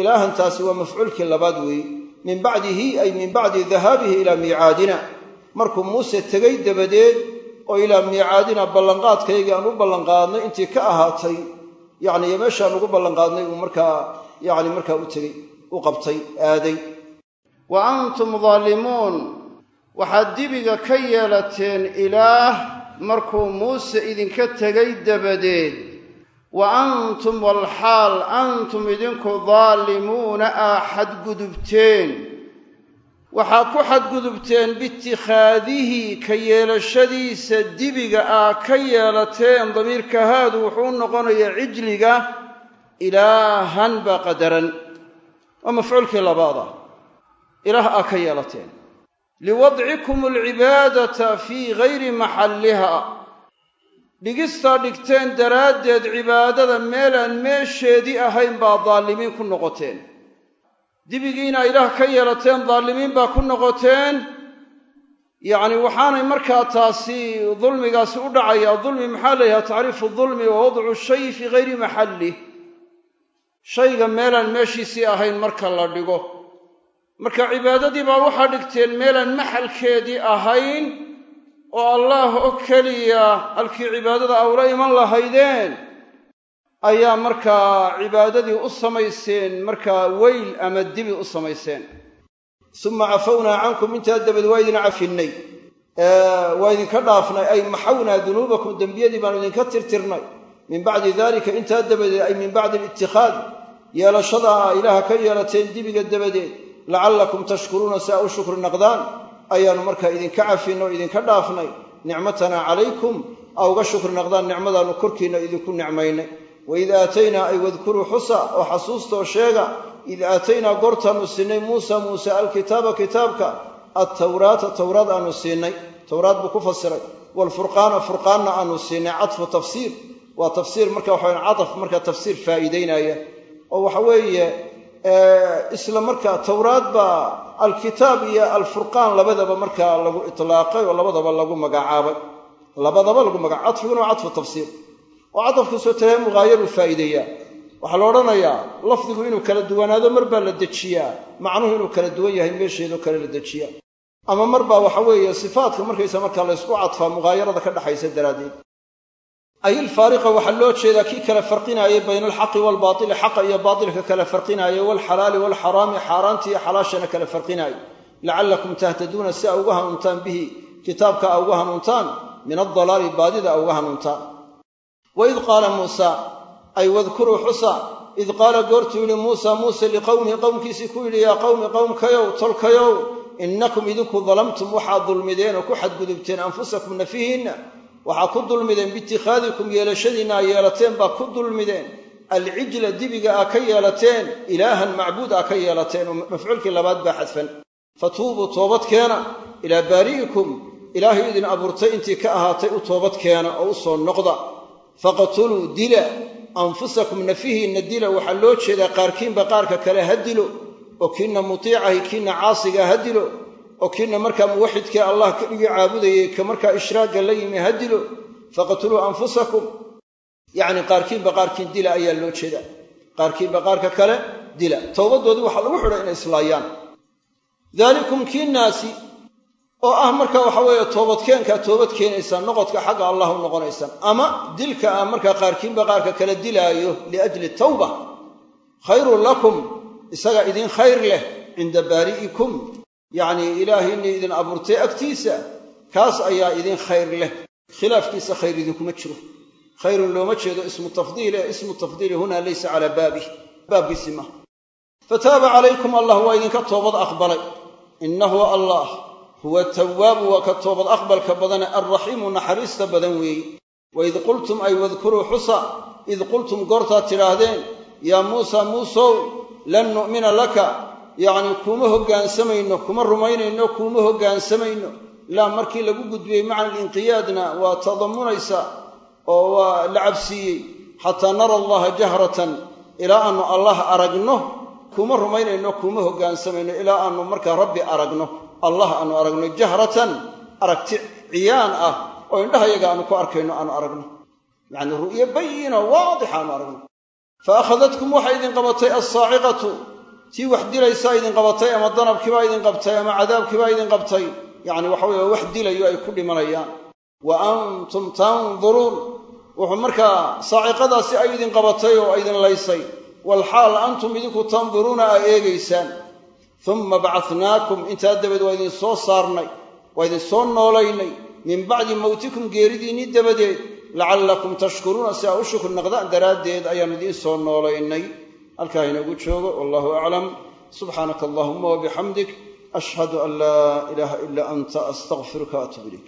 ilaahantaasi waa mafcuulkii labaad weeye min bacdihi ay min bacdi dahaabihi ilaa miicaadina. Markuu muuse tegay dabadeed oo ilaa miicaadina ballanqaadkaygii aan u ballanqaadnay intii ka ahaatay yacni meeshaan ugu ballanqaadnay uu markaa yacni markaa u tegey u qabtay aaday. Wa antum daalimuun waxaad dibiga ka yeelateen ilaah markuu muuse idinka tegay dabadeed. Wa antum walxaal antum idinku daalimuuna aa xadgudubteen. Waxaad ku xadgudubteen biitikhaadihi ka yeelashadiisa dibiga aa ka yeelateen damiirka haadu wuxuu noqonayaa cijliga ilaahan baa qadaran waa mafcuulkii labaada ilaah aa ka yeelateen. Liwadcikum alcibaadata fii gayri maxalliha. Dhigistaa dhigteen daraaddeed cibaadada meelaan meesheedii ahayn baa daalimiin ku noqoteen. Dibigiina ilaah ka yeelateen daalimiin baa ku noqoteen. Yacni waxaanay markaa taasi dulmigaasi u dhacayaa dulmi maxaa la yidhaha tacriifu dulmi wa wadcu shayi fii gayri maxallih shayga meelaan meeshiisii ahayn marka la dhigo. Marka cibaadadii baa waxaa dhigteen meelaan maxalkeedii ahayn oo allaah oo keliya halkii cibaadada awla iman lahaydeen ayaa markaa cibaadadii u samayseen markaa weyl ama dibi u samayseen. Suma cafawnaa cankum intaa dabad waa idin cafinnay. Waa idinka dhaafnay. Ay maxawnaa dunuubakum dembiyadii baanu idinka tirtirnay min bacdi dalika intaa dabadeed ay min bacdi alitikhaad yeelashada a ilaaha ka yeelateen dibiga dabadeed lacallakum tashkuruuna si aa u shukri naqdaan ayaannu markaa idinka cafinay oo idinka dhaafnay nicmatanaa calaykum aa uga shukri naqdaan nicmadaannu korkiinna idinku nicmaynay. Waid aataynaa ay wadkuruu xusa oo xasuustaoo sheega id aataynaa goortaannu siinay muusa muuse alkitaaba kitaabka attawraata towraad aanu siinay towraad buu ku fasiray waalfurqaana furqaanna aanu siinay cadfu tafsiir waa tafsiir marka waxawan cadaf markaa tafsiir faa'iidaynaya oo waxa weeye isla markaa towraad baa alkitaab iyo alfurqaan labadaba markaa lagu itlaaqay oo labadaba lagu magacaabay. Labadaba lagu maga cadfiguna waa cadfu tafsiir. Oo cadafkusoo tahay mughaayaru faa'iideeyaa waxaa la odhanayaa lafdigu inuu kala duwanaado mar baa la dejiyaa. Macnuhu inuu kala duwan yahay meesheedoo kale la dejiyaa. Ama mar baa waxa weeye sifaadka markaysa markaa laysku cadfaa mughaayarada ka dhaxaysa daraaddeed ay ilfaariqa waxaa loo jeedaa kii kala farqinaayay bayna alxaqi waalbaatili xaqa iyo baatilka kala farqinaayay waalxalaali waalxaraami xaaraanta iyo xalaashana kala farqinaayay lacallakum tahtaduuna si a uga hanuuntaan bihi kitaabka a uga hanuuntaan min aldalaali baadida a uga hanuuntaan. Waid qaala muusa ay wadkuruu xusa id qaala goortuu yidhi muusa muuse liqowmihi qowmkiisii ku yidhi yaa qowmi qowmkayow tolkayow innakum idinku dalamtum waxaad dulmideen oo ku xadgudubteen anfusakum nafihiinna waxaa ku dulmideen biitikhaadikum yeelashadiinna a yeelateen baa ku dulmideen. Alcijla dibiga aa ka yeelateen ilaahan macbuud aa ka yeelateen oo mafcuulkii labaad baa xadfan. Fatuubuu toobad keena ilaa baari'ikum. Ilaahay idin abuurtay intii ka ahaatay u toobad keena oo u soo noqda. Faqtuluu dila anfusakum nafihiinna dila. Waxaa loo jeedaa qaarkiinba qaarka kale ha dilo oo kiinna mutiicahi kiinna caasiga ha dilo oo kiinna markaa muwaxidkii allah keligii caabudayay ka markaa ishraagga la yimi ha dilo faqtuluu anfusakum. Yacni qaarkiinba qaarkiin dila ayaa loo jeedaa. Qaarkiinba qaarka kale dila. Towbadoodii waxaa lagu xidhay inay islaayaan. Daalikum kiinnaasi oo ah marka waxa weeye toobadkeenkaa toobad keenaysaan noqodka xagga allah u noqonaysaan ama dilka ah markaa qaarkiinba qaarka kale dilaayo liajli tawba. Khayrun lakum isaga idin khayr leh cinda baari'ikum yacnii ilaahaynii idin abuurtay agtiisa kaas ayaa idin khayr leh. Khilaafkiisa khayr idinkuma jiro. Khayrun looma jeedo ismu tafdiil ee ismu tafdiili hunaa laysa calaa baabih baabkiisii maaha fataaba calaykum allah waa idinka toobad aqbalay. Innahu allah huwa tawaabu waa ka toobad aqbalka badane alraxiimu naxariista badan weeye waid qultum ay wadkuruu xusa id qultum goortaad tidhaahdeen yaa muusa muusow lan nu'mina laka yacnii kuuma hoggaansamayno kuma rumaynayno kuuma hoggaansamayno ilaa markii lagu gudbiyey macna alinqiyaadna waa tadammunaysa oo waa la cabsiiyey xataa nara allaha jahratan ilaa aannu allah aragno kuma rumaynayno kuma hoggaansamayno ilaa aannu markaa rabbi aragno allah aannu aragno jahratan aragti ciyaan ah oo indhahayaga aannu ku arkayno aanu aragno. Yacni ru'yo bayina waadixa aanu aragno. Fa akhadadkum waxay idin qabatay alsaaciqatu tii wax dilaysaa idin qabatay ama danabkiibaa idin qabtay ama cadaabkiibaa idin qabtay. Yacni waxa weye wax dilayo ay ku dhimanayaan. Wa antum tanduruun wuxuu markaa saaciqadaasi ay idin qabatay oo idin laysay. Walxaal antum idinku tanduruuna aa eegaysaan. Uma bacatnaakum intaa dabadeed waa idin soo saarnay. Waa idin soo noolaynay. Min bacdi mowtikum geeridiinnii dabadeed. Lacallakum tashkuruuna. Si aa u shukr naqdaan daraaddeed ayaan idiin soo noolaynay halkaa inoogu joogo wallahu aclam. Subxaanaka allahuma wabixamdik ashhadu an laa ilaaha ilaa anta astaqfiruka atub ilayk